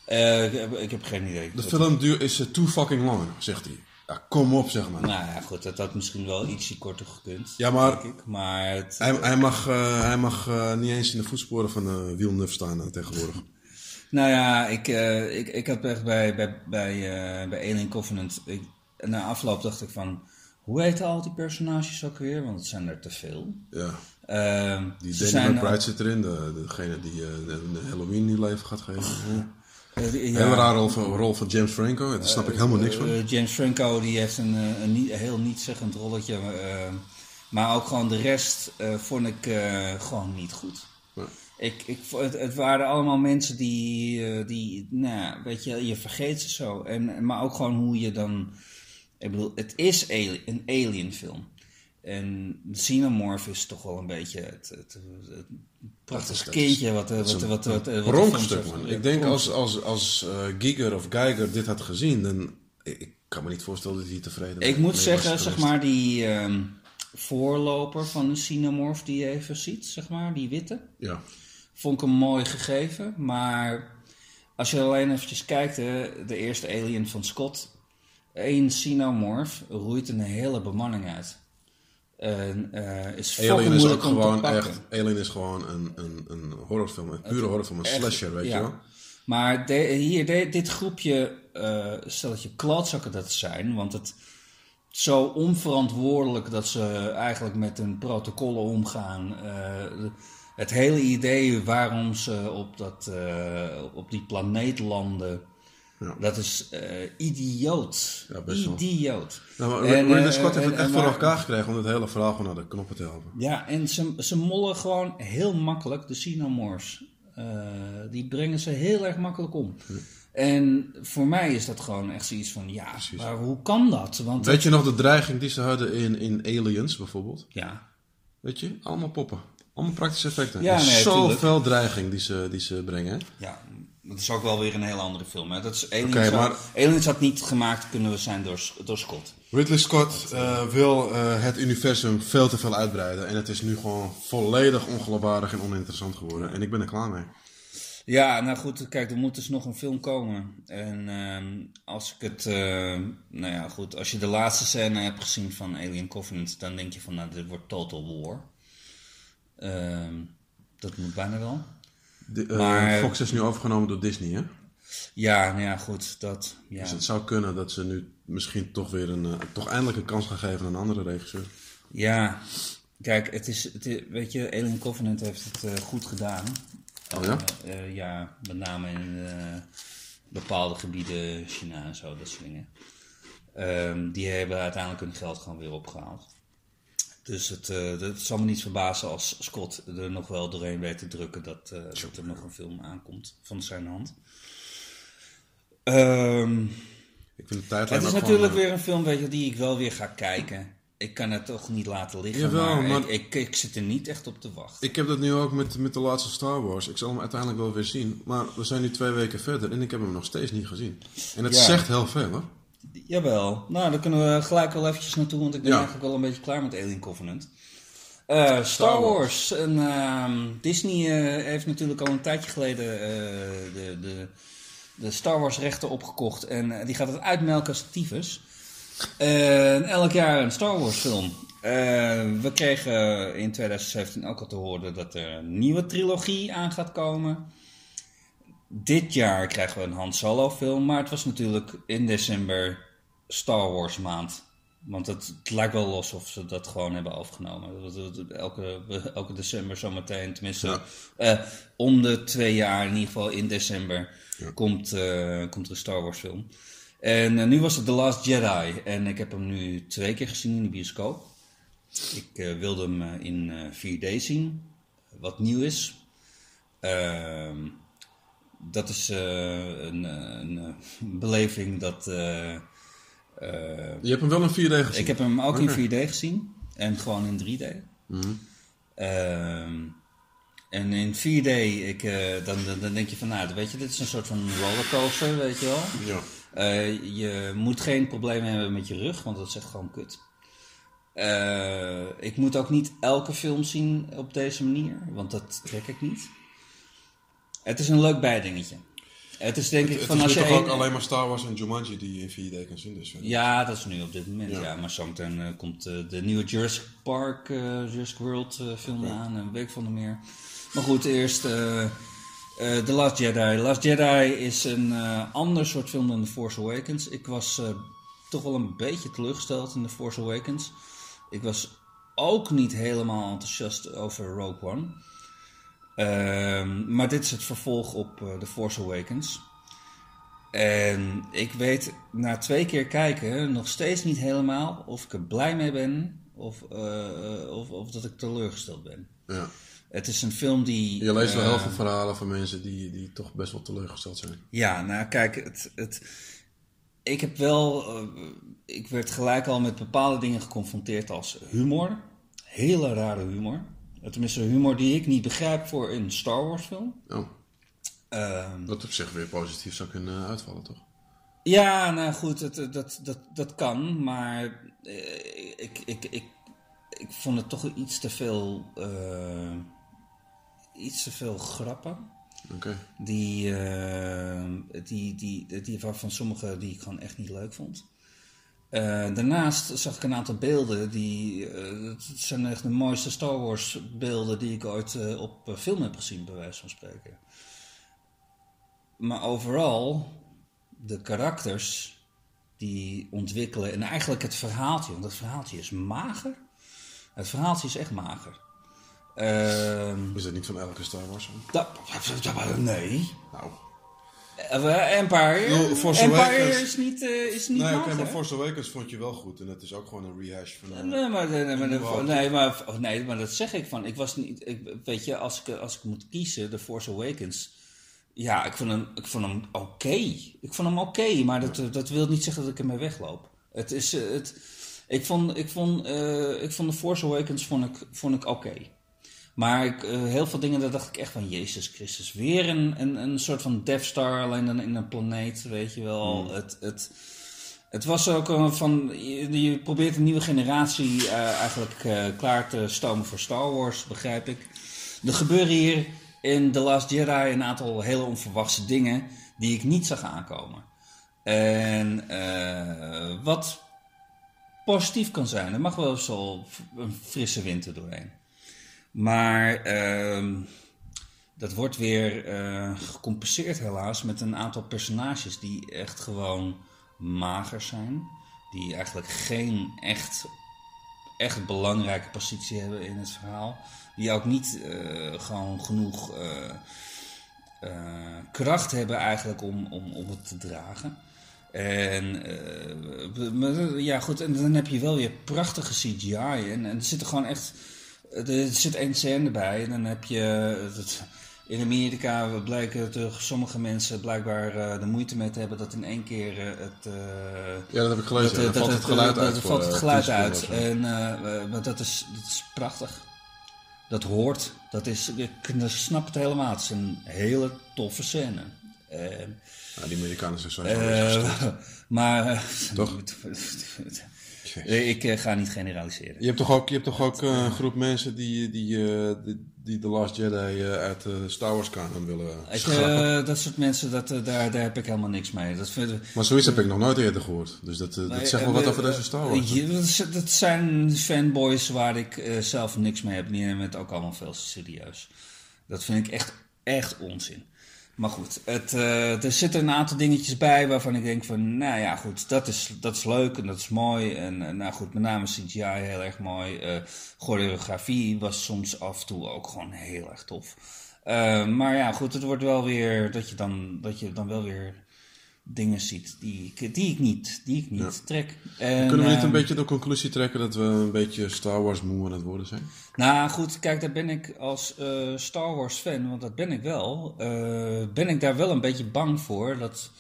Eh, ik, heb, ik heb geen idee. De film duur is eh, too fucking long, zegt hij. Ja, kom op, zeg maar. Nou ja, goed, dat had misschien wel ietsje korter gekund. Ja, maar- ik. Maar het, Hij, hij mag, eh, hij mag eh, niet eens in de voetsporen van uh, Villeneuve staan eh, tegenwoordig. Nou ja, ik, eh, ik, ik had echt bij, bij, bij, eh, bij Alien Covenant. Ik, na afloop dacht ik van. Hoe heten al die personages ook weer? Want het zijn er te veel. Ja. Ehm, Die Danny McBride zit erin, de, degene die eh, Halloween nieuw leven gaat geven. Ja. die- ja, Hele rare rol van, rol van James Franco, daar snap ik helemaal niks van. eh, James Franco die heeft een, eh, een, niet, een heel nietzeggend rolletje. maar ook gewoon de rest vond ik gewoon niet goed. Ja. Ik, ik, het, het waren allemaal mensen die, die nou, weet je, je vergeet ze zo. En, maar ook gewoon hoe je dan, ik bedoel, het is een alien film. En Xenomorph is toch wel een beetje het, het, het is- kindje wat, eh, is wat, een wat, wat, wat, zegt. man. Ik denk als, als, als eh, Giger of Geiger dit had gezien, dan... Ik, ik kan me niet voorstellen dat hij tevreden Ik mee moet was zeggen, zeg maar, die ehm, voorloper van de Xenomorph die je even ziet, zeg maar, die witte. Ja. Vond ik hem mooi gegeven, maar als je alleen eventjes kijkt, hè, de eerste alien van Scott, één Xenomorph roeit een hele bemanning uit. En, eh, is Alien is ook gewoon echt... Alien is gewoon een, een, een horrorfilm, een pure horrorfilm, een Echt, slasher, weet ja. je wel. Maar de- hier, de- dit groepje, eh stel dat je klootzakken dat zijn, want het zo onverantwoordelijk dat ze eigenlijk met hun protocollen omgaan. eh, het hele idee waarom ze op, dat, op die planeet landen, Ja. dat is eh, idioot. Ja. Idioot. Nou, maar En, Ridley eh, Scott heeft het echt voor elkaar gekregen om het hele verhaal gewoon naar de knoppen te helpen. Ja, en ze, ze mollen gewoon heel makkelijk de Xenomorphs. Eh, die brengen ze heel erg makkelijk om. En voor mij is dat gewoon echt zoiets van, ja, maar hoe kan dat? Want Weet je nog de dreiging die ze hadden in, in Aliens bijvoorbeeld? ja, Weet je? Allemaal poppen. Allemaal praktische effecten. Ja, nee, Zoveel dreiging die ze, die ze brengen. ja, dat is ook wel weer een hele andere film. Hè? Dat is had, maar- Aliens had niet gemaakt kunnen we zijn door, door Scott. Ridley Scott eh, wil eh, het universum veel te veel uitbreiden. En het is nu gewoon volledig ongeloofwaardig en oninteressant geworden. En ik ben er klaar mee. Ja, nou goed, kijk, er moet dus nog een film komen. En ehm, als ik het, eh, nou ja, goed, als je de laatste scène hebt gezien van Alien Covenant, dan denk je van, nou, dit wordt Total War. Ehm, dat moet bijna wel. De, eh, Maar- Fox is nu overgenomen door Disney, hè? Ja, nou ja, goed, dat, ja. Dus het zou kunnen dat ze nu misschien toch weer een, eh, toch eindelijk een kans gaan geven aan een andere regisseur. Ja, kijk, het is, het is- weet je, Alien Covenant heeft het eh, goed gedaan. Oh ja? Ja, met name in bepaalde gebieden, China en zo, dat soort dingen. Ehm, die hebben uiteindelijk hun geld gewoon weer opgehaald. Dus het, eh, het zal me niet verbazen als Scott er nog wel doorheen weet te drukken dat, eh, dat er nog een film aankomt van zijn hand. Ehm, Ik vind tijdlijn het is natuurlijk gewoon, weer een film weet je, die ik wel weer ga kijken. Ik kan het toch niet laten liggen, Jawel, maar, maar- Ik, ik, ik zit er niet echt op te wachten. Ik heb dat nu ook met, met de laatste Star Wars. Ik zal hem uiteindelijk wel weer zien. Maar we zijn nu twee weken verder en ik heb hem nog steeds niet gezien. En het Ja. zegt heel veel, hoor. Jawel, nou dan kunnen we gelijk wel eventjes naartoe, want ik ben Ja. eigenlijk wel een beetje klaar met Alien Covenant. Eh, Star Wars. En, ehm, Disney eh, heeft natuurlijk al een tijdje geleden eh, de, de, de Star Wars rechten opgekocht. En die gaat het uitmelken als tyfus. Elk jaar een Star Wars film. We kregen in 2017 ook al te horen dat er een nieuwe trilogie aan gaat komen. Dit jaar krijgen we een Han Solo film, maar het was natuurlijk in december Star Wars maand. Want het, het lijkt wel alsof ze dat gewoon hebben dat- Elke, elke december zometeen, tenminste Ja. eh, om de twee jaar, in ieder geval in december, komt, eh, komt er een Star Wars film. En eh, nu was het The Last Jedi en ik heb hem nu twee keer gezien in de bioscoop. Ik wilde hem in eh, 4D zien, wat nieuw is. Ehm, dat is een, een, beleving dat... eh, Je hebt hem wel in 4D gezien. ik heb hem ook in Oké. 4D gezien en gewoon in 3D. Mhm. Ehm, en in 4D, ik, eh, dan, dan, dan denk je van, nou, weet je, dit is een soort van rollercoaster, weet je wel. Ja. Eh, je moet geen problemen hebben met je rug, want dat is echt gewoon kut. Ik moet ook niet elke film zien op deze manier, want dat trek ik niet. Het is een leuk bijdingetje. Het is denk ik Het van is als je... toch ook een- alleen maar Star Wars en Jumanji die je in 4D kan zien. Dus, eh. Ja, dat is nu op dit moment. Ja, Ja. maar zometeen eh, komt eh, de nieuwe Jurassic Park, eh, Jurassic World film aan. Een week van de meer. Maar goed, eerst The Last Jedi. The Last Jedi is een ander soort film dan The Force Awakens. Ik was toch wel een beetje teleurgesteld in The Force Awakens. Ik was ook niet helemaal enthousiast over Rogue One. Ehm, maar dit is het vervolg op eh, The Force Awakens. En ik weet na twee keer kijken nog steeds niet helemaal of ik er blij mee ben of, eh, of, of dat ik teleurgesteld ben. Ja. Het is een film die. Je leest wel heel eh, veel verhalen van mensen die, die toch best wel teleurgesteld zijn. Ja, nou kijk, het, het, ik heb wel. eh, ik werd gelijk al met bepaalde dingen geconfronteerd als humor. Hele rare humor. Tenminste, humor die ik niet begrijp voor een Star Wars film. Oh, Ehm, dat op zich weer positief zou kunnen eh, uitvallen, toch? Ja, nou goed, het- dat, dat, dat kan, maar eh, ik, ik, ik, ik vond het toch iets te veel, eh, iets te veel grappen. Oké. Die, eh, die, die, die, waarvan sommige die ik gewoon echt niet leuk vond. Eh, daarnaast zag ik een aantal beelden die. eh, het zijn echt de mooiste Star Wars beelden die ik ooit eh, op eh, film heb gezien, bij wijze van spreken. Maar overal, de karakters die ontwikkelen. En eigenlijk het verhaaltje, want het verhaaltje is mager. Het verhaaltje is echt mager. Ehm Is dat niet van elke Star Wars? nee. Nou. Eh, Empire. Yo, Force Empire Awakens. is niet, eh, is niet Nee, oké, mager. maar Force Awakens vond je wel goed. En dat is ook gewoon een rehash van... een- Nee, maar, nee, maar, nee, maar, oh, nee, maar dat zeg ik van. Ik was niet, ik, weet je, als ik, als ik moet kiezen, The Force Awakens. Ja, ik vond hem, ik vond hem oké. Ik vond hem oké, maar dat, dat wil niet zeggen dat ik ermee wegloop. Het is, eh, het, ik, vond, ik, vond, eh, ik vond The Force Awakens vond ik, vond ik oké. Maar ik, eh, heel veel dingen, daar dacht ik echt van, Jezus Christus, weer een, een, een soort van Death Star, alleen dan in een planeet, weet je wel. Het, het, het was ook eh, van, je, je probeert een nieuwe generatie eh, eigenlijk klaar te stomen voor Star Wars, begrijp ik. Er gebeuren hier in The Last Jedi een aantal hele onverwachte dingen die ik niet zag aankomen. En wat positief kan zijn. Er mag wel zo een frisse winter doorheen. Maar ehm, dat wordt weer eh, gecompenseerd helaas met een aantal personages die echt gewoon mager zijn. Die eigenlijk geen echt, echt belangrijke positie hebben in het verhaal. Die ook niet eh, gewoon genoeg eh, kracht hebben eigenlijk om, om, om het te dragen. En ja, goed, en dan heb je wel weer prachtige CGI. En, en er zit er gewoon echt. Er zit één scène bij. En dan heb je. Het, in Amerika blijken toch sommige mensen blijkbaar eh, de moeite mee te hebben dat in één keer eh, het. eh, Ja, dat heb ik gelezen. dat, valt het geluid uit dat valt het eh, geluid 10 uit. En eh, eh, maar dat is, dat is prachtig. Dat hoort. Dat is, ik snap het helemaal. Het is een hele toffe scène. Ja, die Amerikanen zijn sowieso eh, maar. eh, Ik eh, ga niet generaliseren. Je hebt toch ook, je hebt toch ook eh, een groep mensen die, die, eh, die, die The Last Jedi uit de Star Wars canon willen Ik, dat soort mensen, dat, daar, daar heb ik helemaal niks mee. Dat vind, maar zoiets heb ik nog nooit eerder gehoord. Dus dat, dat zegt wel wat over deze Star Wars. dat zijn fanboys waar ik zelf niks mee heb. Die nemen het ook allemaal veel serieus. Dat vind ik echt, echt onzin. Maar goed, het, eh, er zitten een aantal dingetjes bij waarvan ik denk van, nou ja, goed, dat is, dat is leuk en dat is mooi. En eh, nou goed, met name CGI heel erg mooi. Eh choreografie was soms af en toe ook gewoon heel erg tof. Maar ja, goed, het wordt wel weer dat je dan, dat je dan wel weer dingen ziet die ik, die ik niet, die ik niet trek. En, Kunnen we niet ehm, een beetje de conclusie trekken dat we een beetje Star Wars moe aan het worden zijn? nou goed, kijk, daar ben ik als eh, Star Wars fan, want dat ben ik wel, eh, ben ik daar wel een beetje bang voor dat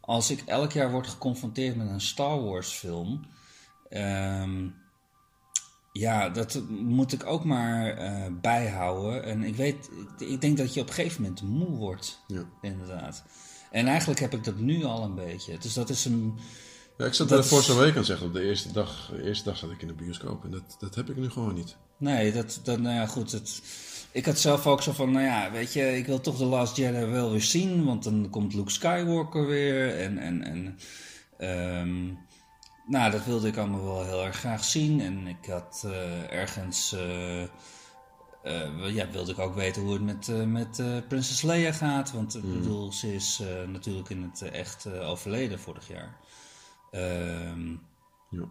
als ik elk jaar word geconfronteerd met een Star Wars film, ehm, ja, dat moet ik ook maar eh, bijhouden. En ik weet, ik, ik denk dat je op een gegeven moment moe wordt, Ja. inderdaad. En eigenlijk heb ik dat nu al een beetje. Dus dat is een. Ja, ik zat er is- vorige week aan zeggen, op de eerste dag, de eerste dag zat ik in de bioscoop en dat, dat heb ik nu gewoon niet. Nee, dat, dat, nou ja, goed. Het, ik had zelf ook zo van, nou ja, weet je, ik wil toch The Last Jedi wel weer zien, want dan komt Luke Skywalker weer en, en, en ehm, nou, dat wilde ik allemaal wel heel erg graag zien. En ik had eh, ergens, eh, eh, ja, wilde ik ook weten hoe het met, eh, met eh, Prinses Leia gaat, want ik bedoel, ze is natuurlijk in het echt overleden vorig jaar. Ehm Ja.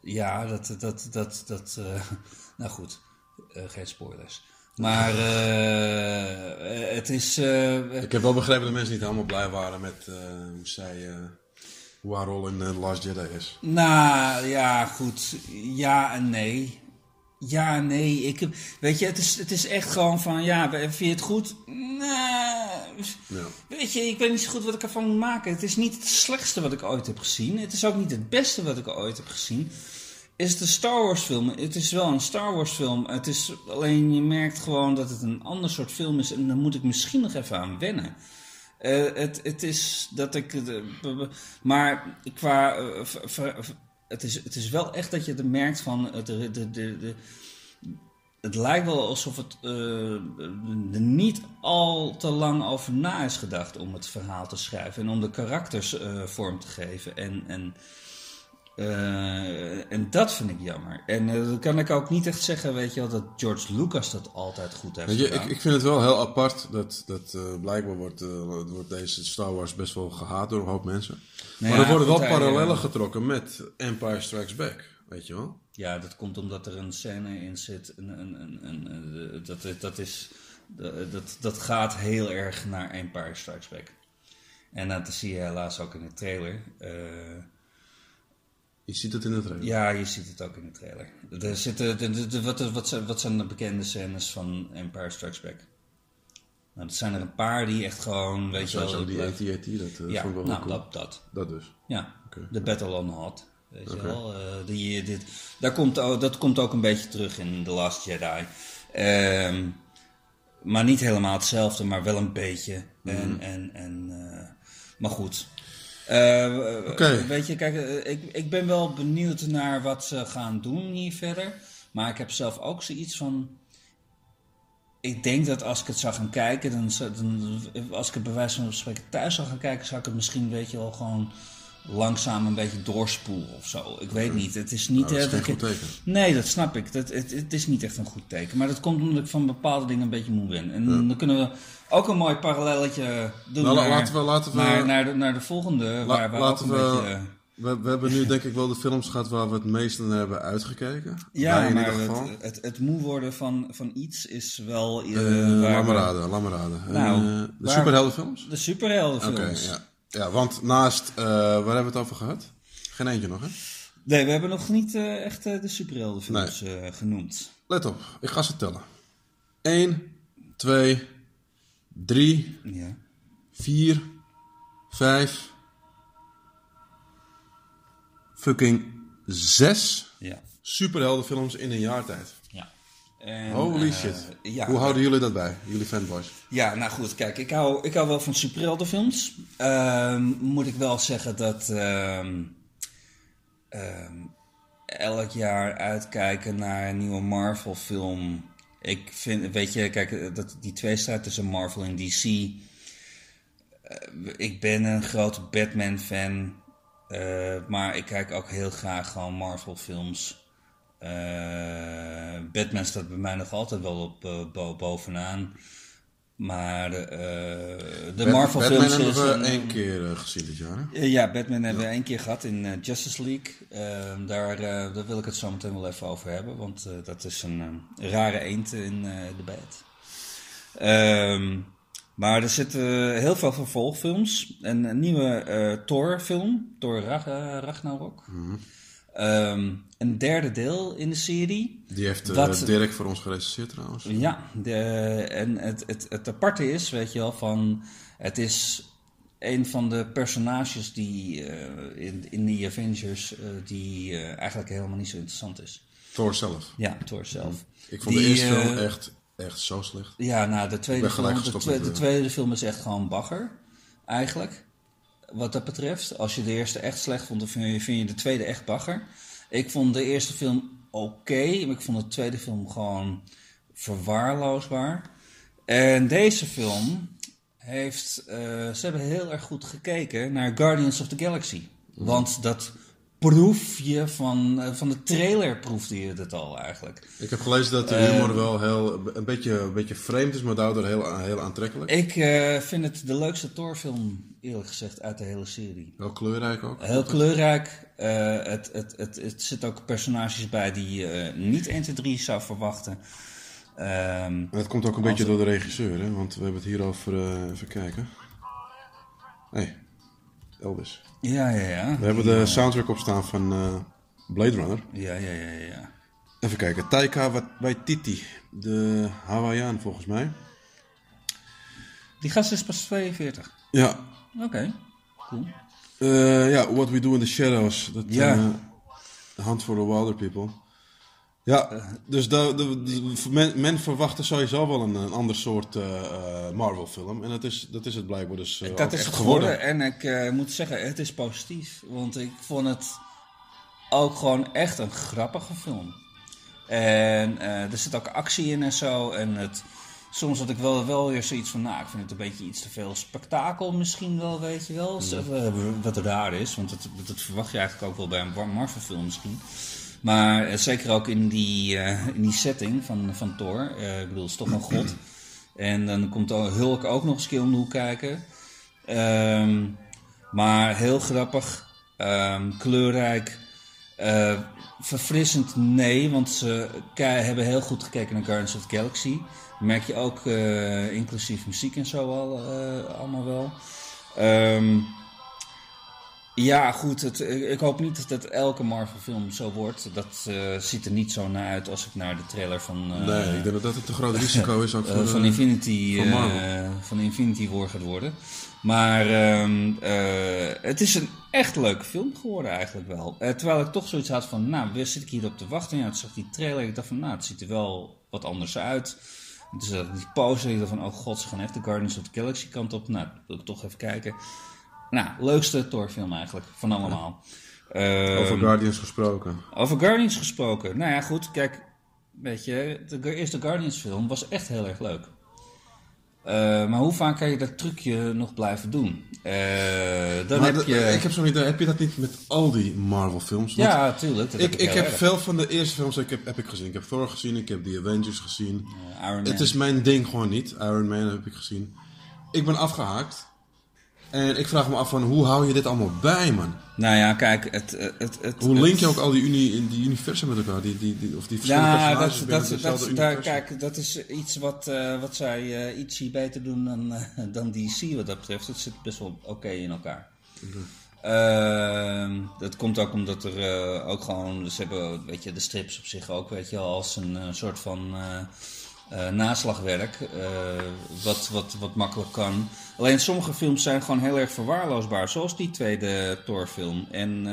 ja, dat, dat, dat, dat, nou goed, geen spoilers. Maar het is, Ik heb wel begrepen dat mensen niet helemaal blij waren met hoe zij, hoe haar rol in The Last Jedi is. nou ja, goed, ja en nee. Ja nee, ik, heb- weet je, het is, het is echt gewoon van, ja, vind je het goed? Nou, Ja. Weet je, ik weet niet zo goed wat ik ervan moet maken. Het is niet het slechtste wat ik ooit heb gezien. Het is ook niet het beste wat ik ooit heb gezien. Is het een Star Wars film? Het is wel een Star Wars film. Het is alleen, je merkt gewoon dat het een ander soort film is. En daar moet ik misschien nog even aan wennen. Eh, het, het is dat ik. eh, maar qua. eh, het, is, het is wel echt dat je er merkt van. eh, De, de, de, het lijkt wel alsof het eh, er niet al te lang over na is gedacht om het verhaal te schrijven en om de karakters eh, vorm te geven. En, en, eh, en dat vind ik jammer. En dan kan ik ook niet echt zeggen, weet je wel, dat George Lucas dat altijd goed heeft Weet je, gedaan. ik, ik vind het wel heel apart dat, dat blijkbaar wordt, wordt deze Star Wars best wel gehaat door een hoop mensen. Maar ja, er worden wel parallellen eh, getrokken met Empire Strikes Back, weet je wel? Ja, dat komt omdat er een scène in zit. Een, een, een, een, een- dat, dat, is, dat, dat gaat heel erg naar Empire Strikes Back. En dat zie je helaas ook in de trailer. Eh, Je ziet het in het trailer. ja, je ziet het ook in de trailer. Er zitten, de, de, de- wat, wat, zijn, wat zijn de bekende scènes van Empire Strikes Back? Nou, dat zijn er een paar die echt gewoon, weet je wel... Sowieso die dat- AT-AT, dat eh, ja, vond ik wel nou, dat, dat. Dat dus. Ja, de Battle on Hot. Weet je wel? eh, die, dit, daar komt, dat komt ook een beetje terug in The Last Jedi. Ehm, maar niet helemaal hetzelfde, maar wel een beetje. Mhm. En, en, en, eh, maar goed. Eh, Oké. Weet je, kijk, eh, ik, ik ben wel benieuwd naar wat ze gaan doen hier verder. Maar ik heb zelf ook zoiets van. Ik denk dat als ik het zou gaan kijken, dan, dan als ik het bij wijze van spreken thuis zou gaan kijken, zou ik het misschien, weet je wel, gewoon langzaam een beetje doorspoelen of zo. Ik weet niet. Het is niet. Nou, dat is geen goed teken. Nee, dat snap ik. Dat, het, het is niet echt een goed teken. Maar dat komt omdat ik van bepaalde dingen een beetje moe ben. En dan kunnen we ook een mooi parallelletje doen Nou, naar, laten we- laten we- naar, naar, de, naar de volgende, waar we ook laten een we- beetje... We, we hebben nu denk ik wel de films gehad waar we het meest naar hebben uitgekeken. Ja, maar ieder geval. het, het, het moe worden van, van iets is wel... eh, Eh, waar laat we-. Nou, Eh, de waar- superheldenfilms? De superheldenfilms. Oké, ja. ja. Want naast, eh, waar hebben we het over gehad? Geen eentje nog, hè? Nee, we hebben nog niet eh, echt eh, de superheldenfilms eh, genoemd. Let op, ik ga ze tellen. 1, 2, 3, Ja. 4, 5, fucking 6 Ja. superheldenfilms in een jaar tijd. ja. En, Holy eh, shit. ja, Hoe houden jullie dat bij, jullie fanboys? Ja, nou goed, kijk, ik hou, ik hou wel van superheldenfilms. Ehm moet ik wel zeggen dat ehm, ehm, elk jaar uitkijken naar een nieuwe Marvel-film. Ik vind, weet je, kijk, eh, dat, die tweestrijd tussen Marvel en DC. eh, ik ben een grote Batman-fan, eh, maar ik kijk ook heel graag gewoon Marvel-films. Eh, Batman staat bij mij nog altijd wel op eh, bo- bovenaan. Maar de, Marvel-films Batman hebben we één keer gezien dit jaar, hè? Ja, Batman hebben we één keer gehad in Justice League. Ehm, daar, daar wil ik het zo meteen wel even over hebben, want dat is een rare eend in de bijt. Ehm, maar er zitten heel veel vervolgfilms. Een, een nieuwe eh, Thor-film, Thor Rag- Ragnarok. Ehm, een derde deel in de serie. Die heeft eh, Dat- Dirk voor ons gerecenseerd trouwens. Ja, de, en het, het, het aparte is, weet je wel, van het is een van de personages die eh, in, in die Avengers, die eigenlijk helemaal niet zo interessant is. Thor zelf. Ja, Thor zelf. Ik vond Die, de eerste film echt, echt zo slecht. Ja, nou, de tweede, film, de, gestopt twe- met, de eh, tweede film is echt gewoon bagger, eigenlijk. Wat dat betreft. Als je de eerste echt slecht vond, dan vind je, vind je de tweede echt bagger. Ik vond de eerste film oké, maar ik vond de tweede film gewoon verwaarloosbaar. En deze film heeft... eh, ze hebben heel erg goed gekeken naar Guardians of the Galaxy. Want dat proef je van, eh, van de trailer proefde je het al eigenlijk. Ik heb gelezen dat de Eh, humor wel heel, een, beetje, een beetje vreemd is, maar daardoor heel, heel aantrekkelijk. Ik eh, vind het de leukste Thor-film, eerlijk gezegd, uit de hele serie. Heel kleurrijk ook. Heel kleurrijk. eh, het, het, het, het zit ook personages bij die je niet 1, 2, 3 zou verwachten. Ehm, En dat komt ook een beetje door de regisseur, hè? want we hebben het hier over, even kijken. Hé, hey, Elvis. Ja, ja, ja. We hebben de soundtrack opstaan van eh, Blade Runner. Ja, ja, ja, ja. Even kijken, Taika Wa- Waititi, de Hawaiian volgens mij. Die gast is pas 42. Ja, Oké, cool. Eh, ja, What We Do in the Shadows. Dat, Ja. eh, Hunt for the Wilder People. Ja, dus da- de, de- men, men verwachtte sowieso wel een, een ander soort eh, eh, Marvel film. En dat is, dat is het blijkbaar dus eh, Dat is het geworden. geworden. En ik eh, moet zeggen, het is positief. Want ik vond het ook gewoon echt een grappige film. En eh, er zit ook actie in en zo. En het, soms had ik wel, wel weer zoiets van, nou, ik vind het een beetje iets te veel spektakel misschien wel, weet je wel. Eh, Wat raar is, want dat, dat verwacht je eigenlijk ook wel bij een Marvel film misschien. Maar eh, zeker ook in die, eh, in die setting van, van Thor. Eh, ik bedoel, het is toch een god. En dan komt Hulk ook nog eens een keer om kijken. Ehm, maar heel grappig, ehm, kleurrijk, verfrissend nee, want ze hebben heel goed gekeken naar Guardians of the Galaxy. merk je ook inclusief muziek en zo al, allemaal wel. Ehm, ja, goed. Het, ik hoop niet dat het elke Marvel-film zo wordt. Dat eh, ziet er niet zo naar uit als ik naar de trailer van, eh, Nee, ik denk dat dat het te groot risico is ook eh, voor van Infinity, van van Infinity War gaat worden. Maar ehm, eh, het is een echt leuke film geworden eigenlijk wel. Terwijl ik toch zoiets had van, nou, waar zit ik hier op te wachten? Ja, toen zag die trailer ik dacht van, nou, het ziet er wel wat anders uit. Ik die en ik dacht van, oh god, ze gaan echt de Guardians of the Galaxy kant op. Nou, wil ik toch even kijken. Nou, leukste Thor-film eigenlijk, van allemaal. Over Ehm, Guardians gesproken. over Guardians gesproken. Nou ja, goed, kijk. weet je, de eerste Guardians film was echt heel erg leuk. Eh, maar hoe vaak kan je dat trucje nog blijven doen? Eh, dan Maar heb je... Ik heb zo'n idee, heb je dat niet met al die Marvel films? Want ja, tuurlijk. ik, heb erg. veel van de eerste films ik heb, heb ik gezien. Ik heb Thor gezien, ik heb The Avengers gezien. Iron Man. Het is mijn ding gewoon niet. Iron Man heb ik gezien. Ik ben afgehaakt. En ik vraag me af van, hoe hou je dit allemaal bij, man? Nou ja, kijk, het... het, het, het Hoe link je ook al die, uni, die universen met elkaar? Die, die, die, of die verschillende Ja, personages dat, binnen dat, dat, daar, kijk, dat is iets wat, eh, wat zij eh, ietsje beter doen dan, eh, dan DC wat dat betreft. Het zit best wel oké in elkaar. Ehm, dat komt ook omdat er eh, ook gewoon, ze hebben weet je, de strips op zich ook weet je, als een eh, soort van eh, naslagwerk, eh, wat, wat, wat makkelijk kan. Alleen sommige films zijn gewoon heel erg verwaarloosbaar, zoals die tweede Thor-film. En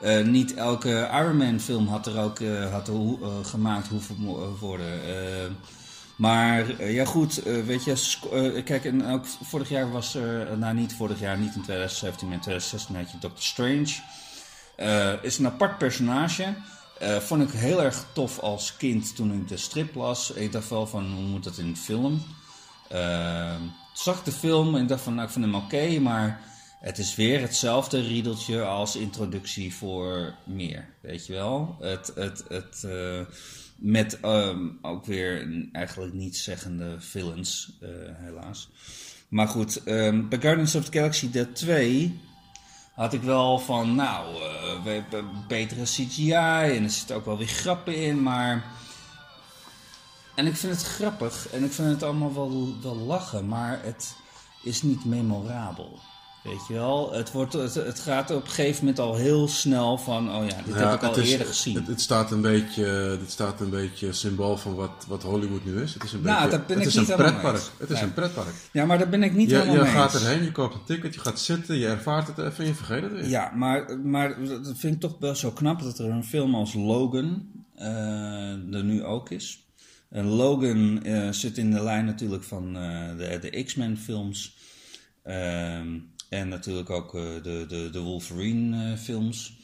eh, niet elke Iron Man film had er ook had hoe- gemaakt hoeven worden. Maar ja goed, weet je, kijk, en ook vorig jaar was er, nou niet vorig jaar, niet in 2017, maar in 2016 had je Doctor Strange. Is een apart personage. Eh, vond ik heel erg tof als kind toen ik de strip las. Ik dacht wel van, hoe moet dat in de film? Toen zag de film en dacht van, nou ik vind hem oké, maar het is weer hetzelfde riedeltje als introductie voor meer, weet je wel? Het, het, het, eh, met ehm, ook weer een eigenlijk niet zeggende villains, eh, helaas. Maar goed, ehm, bij Guardians of the Galaxy deel 2 had ik wel van, nou, eh, we hebben betere CGI en er zitten ook wel weer grappen in, maar... En ik vind het grappig en ik vind het allemaal wel, wel lachen, maar het is niet memorabel. Weet je wel? Het, wordt, het, het gaat op een gegeven moment al heel snel van, oh ja, dit Ja, heb ik al is- eerder gezien. Het, het staat een beetje, dit staat een beetje symbool van wat, wat Hollywood nu is. Het is een Nou, beetje, het is een pretpark. mee. Het is Nee. een pretpark. ja, maar daar ben ik niet Je, helemaal je mee gaat eens. erheen, je koopt een ticket, je gaat zitten, je ervaart het even en je vergeet het weer. Ja, maar, maar dat vind ik toch wel zo knap dat er een film als Logan eh, er nu ook is. En Logan eh, zit in de lijn natuurlijk van eh, de, de X-Men films. Ehm, en natuurlijk ook eh, de, de, de Wolverine eh, films.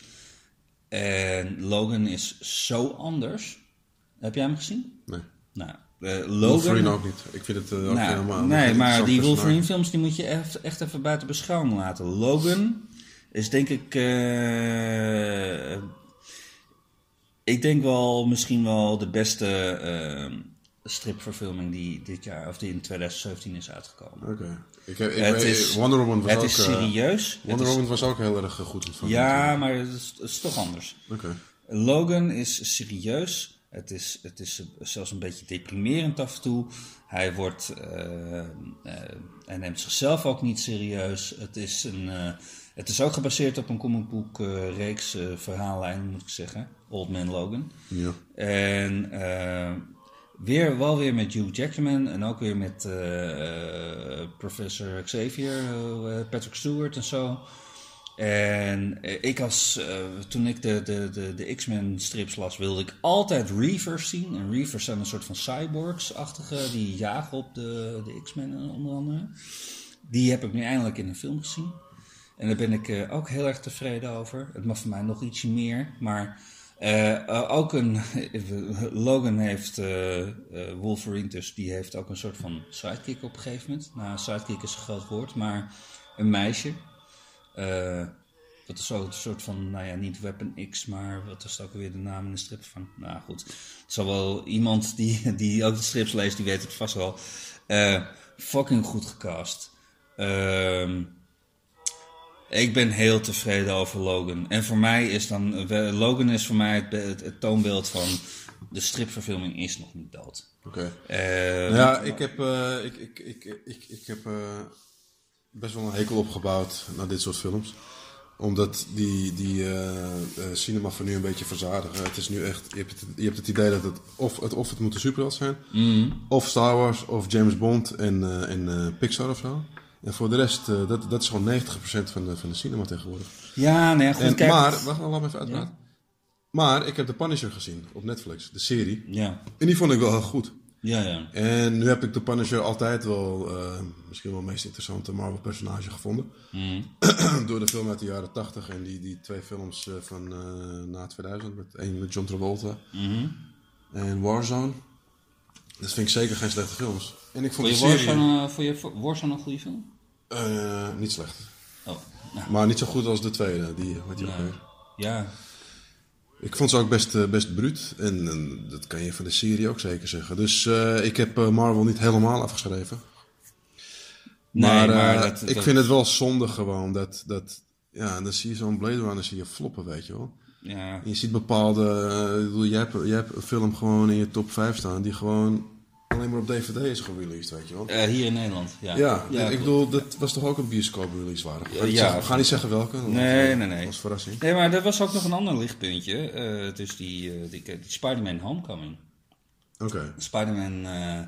En Logan is zo anders. Heb jij hem gezien? Nee. Nou, eh, Logan... Wolverine ook niet. Ik vind het eh, ook Nou, helemaal nee, maar die. Wolverine films die moet je echt, echt even buiten beschouwing laten. Logan is denk ik... ik denk wel misschien wel de beste eh, stripverfilming die dit jaar, of die in 2017 is uitgekomen. Oké. Ik, heb- ik, Het weet- is- Wonder Woman was het ook... is eh, serieus. Het Wonder is- Woman was ook heel erg goed ontvangen. ja, maar het is, het is toch anders. Oké. Logan is serieus. Het is, het is zelfs een beetje deprimerend af en toe. Hij wordt. eh, hij neemt zichzelf ook niet serieus. Het is, een, het is ook gebaseerd op een comicboek eh, reeks eh, verhaallijn, moet ik zeggen. Old Man Logan. Ja. En weer, wel weer met Hugh Jackman en ook weer met eh, eh, Professor Xavier, eh, Patrick Stewart en zo. En ik als, toen ik de, de, de, de X-Men strips las, wilde ik altijd Reavers zien. En Reavers zijn een soort van cyborgs-achtige, die jagen op de, de X-Men onder andere. Die heb ik nu eindelijk in een film gezien. En daar ben ik ook heel erg tevreden over. Het mag voor mij nog ietsje meer. Maar eh, ook een. Logan heeft. eh, Wolverine, dus die heeft ook een soort van sidekick op een gegeven moment. Nou, sidekick is een groot woord, maar een meisje. Eh, dat is ook een soort van, nou ja, niet Weapon X, maar wat is ook weer de naam in de strip van? Nou goed, het zal wel iemand die, die ook de strips leest, die weet het vast wel. Fucking goed gecast. Ehm ik ben heel tevreden over Logan. En voor mij is dan, eh, Logan is voor mij het, be- het, het toonbeeld van de stripverfilming is nog niet dood. Oké. Eh, Ja, ik heb, eh, ik, ik, ik, ik, ik heb eh, best wel een hekel opgebouwd naar dit soort films. Omdat die, die eh, eh, cinema van nu een beetje verzadigen. Het is nu echt, je hebt het, je hebt het idee dat het of het, of het moet een superheld zijn. Of Star Wars, of James Bond en, eh, en eh, Pixar of zo. En voor de rest, eh, dat, dat is gewoon 90% van de, van de cinema tegenwoordig. ja, nee, goed, En, kijk. maar, wacht, laat me even uitpraten. Maar ik heb The Punisher gezien op Netflix, de serie. Ja, En die vond ik wel heel goed. ja, ja. En nu heb ik de Punisher altijd wel, eh, misschien wel het meest interessante Marvel-personage gevonden. Door de film uit de jaren 80 en die, die twee films eh, van na 2000, met één met John Travolta. en Warzone. Dat vind ik zeker geen slechte films. En ik vond Vond de je serie Warzone, vond je Warzone een goede film? Eh, niet slecht. Oh, nou, Maar niet zo goed als de tweede, die, wat ook Nee. weer. ja. Ik vond ze ook best, eh, best bruut. En, en dat kan je van de serie ook zeker zeggen. Dus eh, ik heb Marvel niet helemaal afgeschreven. Nee, maar, maar dat- ik dat- vind het wel zonde gewoon dat... dat ja, dan zie je zo'n Blade Runner zie je floppen, weet je wel. Ja, En je ziet bepaalde... ik bedoel, je, hebt, je hebt een film gewoon in je top 5 staan... die gewoon alleen maar op DVD is gereleased, weet je wel. Eh, hier in Nederland, ja. Ja, ik bedoel, dat was toch ook een bioscoop release waardig? Ja, ja. zeggen- ga niet zeggen welke. want, Nee, eh, nee, nee. Als verrassing. Nee, maar er was ook nog een ander lichtpuntje. eh dus die, eh, die, die Spider-Man Homecoming. Oké. Spider-Man, eh,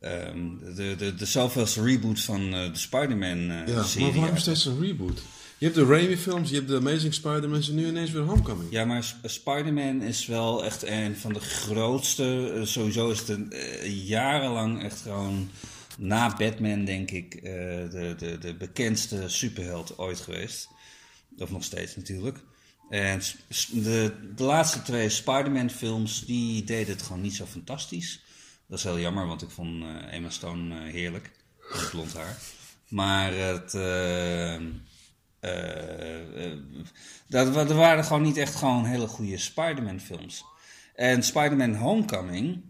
ehm, de, de, de zoveelste reboot van de Spider-Man eh, Ja, serie. maar waarom steeds een reboot? Je hebt de Raimi-films, je hebt de Amazing Spider-Man en nu ineens weer Homecoming. Ja, maar Sp- Spider-Man is wel echt een van de grootste. eh, sowieso is het een, eh, jarenlang echt gewoon na Batman, denk ik, eh, de, de, de bekendste superheld ooit geweest. Of nog steeds natuurlijk. En de, de laatste twee Spider-Man-films, die deden het gewoon niet zo fantastisch. Dat is heel jammer, want ik vond Emma Stone heerlijk. Met blond haar. Maar het... eh, eh, eh, dat, er waren gewoon niet echt gewoon hele goede Spider-Man films. En Spider-Man Homecoming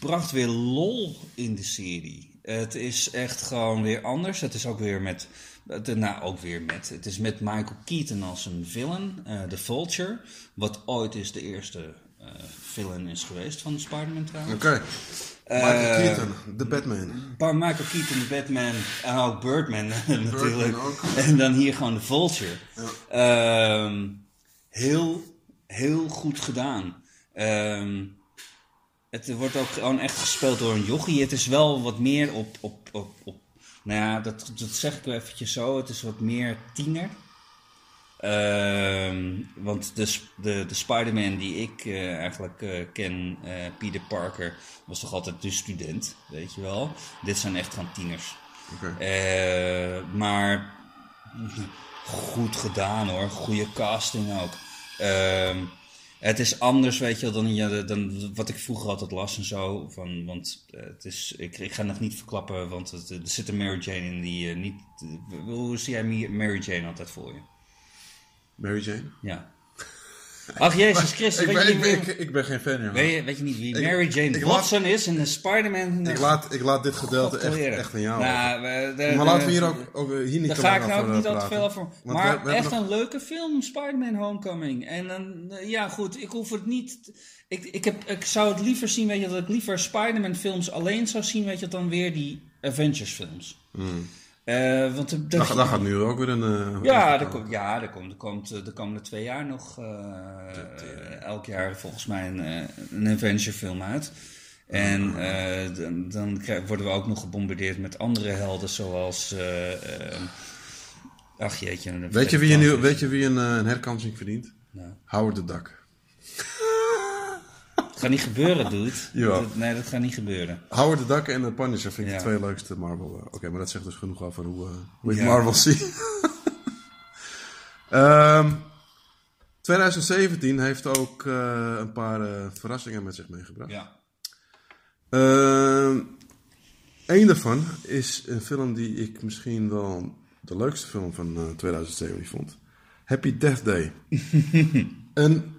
bracht weer lol in de serie. Het is echt gewoon weer anders. Het is ook weer met... het- Nou, ook weer met... Het is met Michael Keaton als een villain. eh The Vulture. Wat ooit is de eerste eh villain is geweest van Spider-Man trouwens. Oké. Michael Eh, Keaton, de Batman. Michael Keaton, de Batman en ook Birdman natuurlijk. ook. En dan hier gewoon de Vulture. Ehm, heel, heel goed gedaan. Ehm, het wordt ook gewoon echt gespeeld door een jochie. Het is wel wat meer op... op, op, op nou ja, dat, dat zeg ik wel eventjes zo. Het is wat meer tiener. Ehm, want de, de, de Spider-Man die ik eh, eigenlijk eh, ken, Peter Parker, was toch altijd de student, weet je wel. Dit zijn echt gewoon tieners. Eh, maar goed gedaan hoor, goede casting ook. Ehm, het is anders, weet je wel, dan, ja, dan wat ik vroeger altijd las en zo. Van, want eh, het is, ik, ik ga nog niet verklappen, want het, er zit een Mary Jane in die eh, niet... hoe zie jij Mary Jane altijd voor je? Mary Jane? Ja. Ach, Jezus Christus, Ik weet, ben, je ik, niet ben, wie, ik, ik ben geen fan, jongen. weet, je, weet je niet wie Mary Jane laat- Watson is in de Spider-Man? Ik laat, ik laat dit gedeelte echt, echt aan jou Nou, de- Maar laten we hier ook, ook hier niet Daar ga ik nou ook niet eh, al te veel over. Maar we- we hebben echt nog- een leuke film, Spider-Man Homecoming. En dan, eh, ja goed, ik hoef het niet... Ik, ik, heb, ik zou het liever zien, weet je, dat ik liever Spider-Man films alleen zou zien, weet je, dan weer die Avengers films. Eh, want de, de- Daar, daar gaat nu ook weer een... eh, ja, er komt, ja er, komt, er komt eh, de komende twee jaar nog eh, elk jaar volgens mij een, eh, een Avenger film uit. En eh, dan, dan worden we ook nog gebombardeerd met andere helden zoals... eh, eh, ach jeetje. Weet je wie, je nu, weet je wie een, eh, een herkansing verdient? Nou. Howard the Duck. Het gaat niet gebeuren, dude. Dat- nee, dat gaat niet gebeuren. Howard the Duck en The Punisher vind ik Ja. de twee leukste Marvel. eh, Oké, maar dat zegt dus genoeg over hoe, eh, hoe ik Ja. Marvel zie. Ehm 2017 heeft ook eh, een paar verrassingen met zich meegebracht. Ja. Ehm Eén daarvan is een film die ik misschien wel de leukste film van eh, 2017 vond. Happy Death Day. en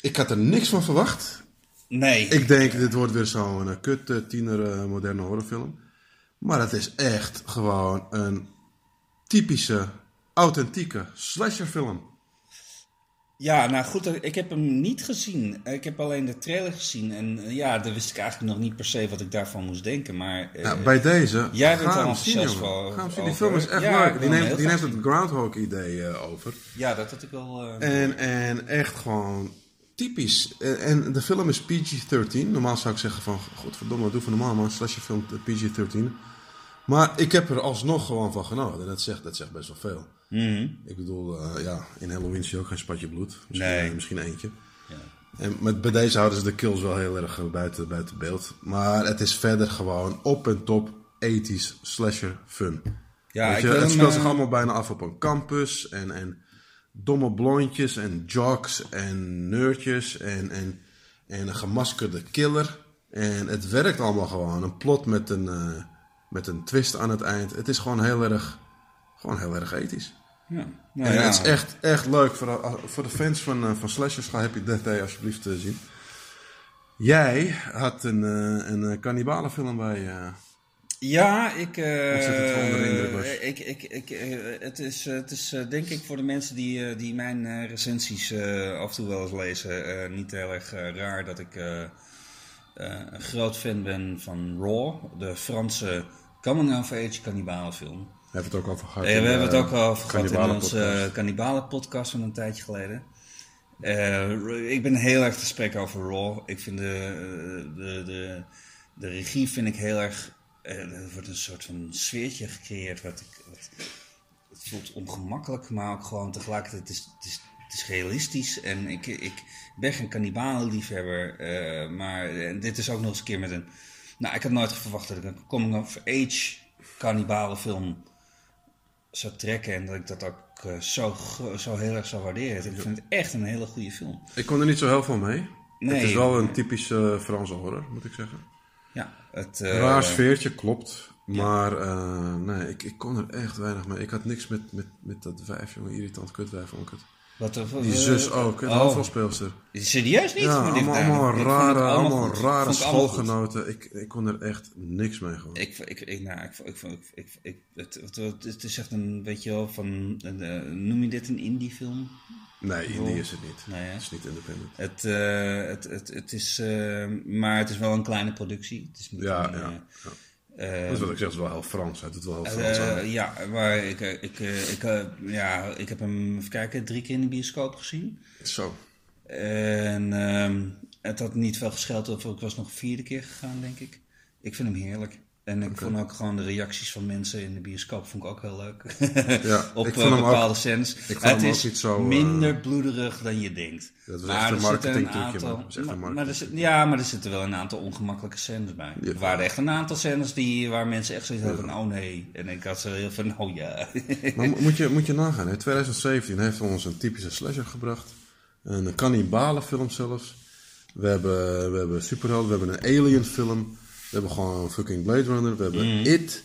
ik had er niks van verwacht. Nee. Ik denk, dit wordt weer zo'n uh, kut eh, tiener eh, moderne horrorfilm. Maar het is echt gewoon een typische, authentieke slasherfilm. Ja, nou goed, ik heb hem niet gezien. Ik heb alleen de trailer gezien. En ja, daar wist ik eigenlijk nog niet per se wat ik daarvan moest denken. Maar eh, Nou, bij deze, jij bent er hem zien, enthousiast jongen. voor- Ga hem zien. Die film is echt Ja, leuk. Die neemt, die neemt het Groundhog-idee over. ja, dat had ik wel... En, en echt gewoon typisch. En, en de film is PG-13. Normaal zou ik zeggen van, godverdomme, doe van normaal man, slasherfilm PG-13. Maar ik heb er alsnog gewoon van genoten. En dat zegt, dat zegt best wel veel. mhm. Ik bedoel, eh, ja, in Halloween zie je ook geen spatje bloed. Misschien, Nee. eh, misschien eentje. Ja. En met, bij deze houden ze de kills wel heel erg eh, buiten, buiten beeld. Maar het is verder gewoon op en top ethisch slasher fun. Ja, Weet je, het speelt eh, zich allemaal bijna af op een campus. En, en domme blondjes en jocks en nerdjes. En, en En een gemaskerde killer. En het werkt allemaal gewoon. Een plot met een, eh, met een twist aan het eind. Het is gewoon heel erg, gewoon heel erg ethisch. Ja. Nou, en ja. het is echt, echt leuk. Voor de, voor de fans van, eh, van Slashers, ga Happy Death Day alsjeblieft te zien. Jij had een, eh, een eh, kannibalenfilm bij eh, Ja, ik. eh, Ontzettend van onder de indruk was. ik, ik, ik, eh, het is, eh, het is eh, denk ik voor de mensen die, eh, die mijn eh, recensies eh, af en toe wel eens lezen, eh, niet heel erg eh, raar dat ik eh, eh, een groot fan ben van Raw, de Franse coming-of-age kannibalenfilm. We hebben het ook over gehad. Eh, we hebben het ook al over gehad in Kannibalen-podcast. onze Cannibalen-podcast van een tijdje geleden. Eh, ik ben heel erg te spreken over Raw. Ik vind de, de, de, de regie vind ik heel erg... eh, er wordt een soort van sfeertje gecreëerd. Wat ik, wat, het voelt ongemakkelijk, maar ook gewoon tegelijkertijd... Het is, het is, het is realistisch en ik, ik ben geen kannibalenliefhebber. eh maar dit is ook nog eens een keer met een... Nou, ik had nooit verwacht dat ik een coming-of-age kannibalenfilm zou trekken en dat ik dat ook eh, zo, zo heel erg zou waarderen. Ik vind het echt een hele goede film. Ik kon er niet zo heel veel mee. Nee. het is wel een typische Franse horror, moet ik zeggen. Ja, het, eh, raar sfeertje, klopt. Maar eh, nee, ik, ik kon er echt weinig mee. Ik had niks met, met, met dat wijf, jongen. Irritant kutwijf vond ik het. Wat, er- Die eh, zus ook, de oh. Serieus niet? Ja, allemaal, rare, allemaal goed. rare goed. schoolgenoten. Ik, ik kon er echt niks mee gewoon. Ik, ik, ik, nou, ik, ik, ik, ik, ik, het, het, het, is echt een, weet je wel, van, een, eh, noem je dit een indie film? nee, Indie is het niet. Nee? Het is niet independent. Het, eh, het, het, het is, maar het is wel een kleine productie. Het is niet Ja, een, ja. ja. Eh, Dat is wat ik zeg, het is wel heel Frans. Hij doet wel heel Frans aan. Eh, ja, maar ik, eh, ik, eh, ik, eh, ja, ik heb hem, even kijken, drie keer in de bioscoop gezien. Zo. En ehm, het had niet veel gescheld, of ik was nog een vierde keer gegaan, denk ik. Ik vind hem heerlijk. En ik vond ook gewoon de reacties van mensen in de bioscoop vond ik ook heel leuk. Ja, Op eh, bepaalde vond het is zo, eh, minder bloederig dan je denkt. Dat was Maar echt een er marketingtrucje, maar- maar er marketing. zit- Ja, maar er zitten wel een aantal ongemakkelijke scènes bij. Ja. Er waren echt een aantal scènes die, waar mensen echt zoiets hadden van, oh nee. En ik had zo heel van, oh ja. Maar mo- moet je, moet je nagaan, in 2017 heeft ons een typische slasher gebracht. Een kannibalenfilm zelfs. We hebben, we hebben superhelden, we hebben een alien film. We hebben gewoon een fucking Blade Runner. We hebben Mhm. It.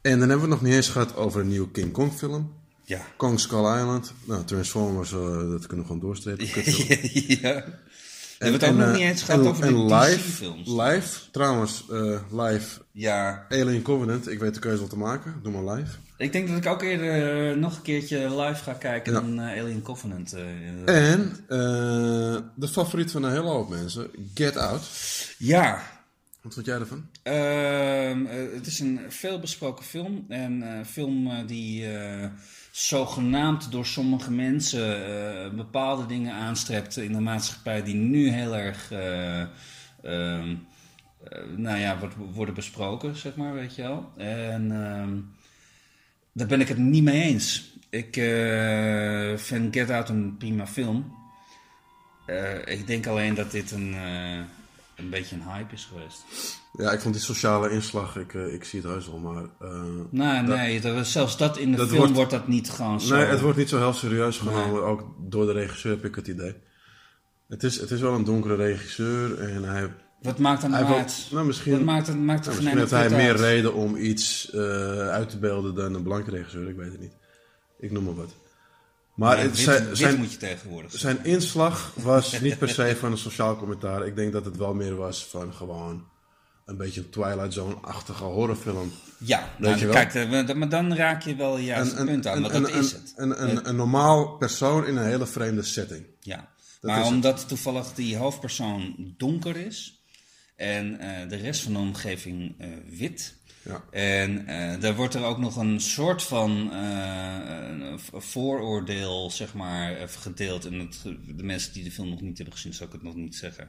En dan hebben we het nog niet eens gehad over een nieuwe King Kong film. ja. Kong Skull Island. Nou, Transformers, eh, dat kunnen we gewoon doorstrepen. Ja. We hebben het ook nog eh, niet eens gehad en- over en de live, DC-films. live, trouwens, eh, live Ja, Alien Covenant. Ik weet de keuze wel te maken. Doe maar live. ik denk dat ik ook eerder eh, nog een keertje live ga kijken Ja. dan Alien Covenant. eh. En eh, de favoriet van een hele hoop mensen, Get Out. ja, Wat vond jij ervan? Ehm, eh, het is een veelbesproken film. En een film eh, die eh, zogenaamd door sommige mensen eh, bepaalde dingen aanstrept in de maatschappij die nu heel erg eh, ehm, eh, nou ja, worden besproken, zeg maar, weet je wel. En ehm, daar ben ik het niet mee eens. Ik eh, vind Get Out een prima film. Eh, ik denk alleen dat dit een, eh, een beetje een hype is geweest. Ja, ik vond die sociale inslag, ik, eh, ik zie het heus wel, maar... eh, Nee, Dat- nee, dat, zelfs dat in de dat film wordt- wordt, dat niet gewoon zo. nee, het wordt niet zo heel serieus genomen, ook door de regisseur heb ik het idee. Het is, het is wel een donkere regisseur en hij... Wat maakt nou wil- uit? nou, misschien, Wat maakt het, maakt nou, het misschien geen heeft hij meer reden om iets eh, uit te beelden dan een blanke regisseur, ik weet het niet. Ik noem maar wat. Maar Nee, het, wit, zijn, wit zijn, moet je tegenwoordig zijn inslag was niet per se van een sociaal commentaar. Ik denk dat het wel meer was van gewoon een beetje een Twilight Zone-achtige horrorfilm. Ja, nou, je kijk, eh, maar dan raak je wel juist het punt aan, want dat een, is het. Een, een, een normaal persoon in een hele vreemde setting. Ja, Dat maar het. omdat toevallig die hoofdpersoon donker is en eh, de rest van de omgeving eh, wit. Ja. En eh, daar wordt er ook nog een soort van eh, vooroordeel, zeg maar, eh, gedeeld. En het, de mensen die de film nog niet hebben gezien, zou ik het nog niet zeggen.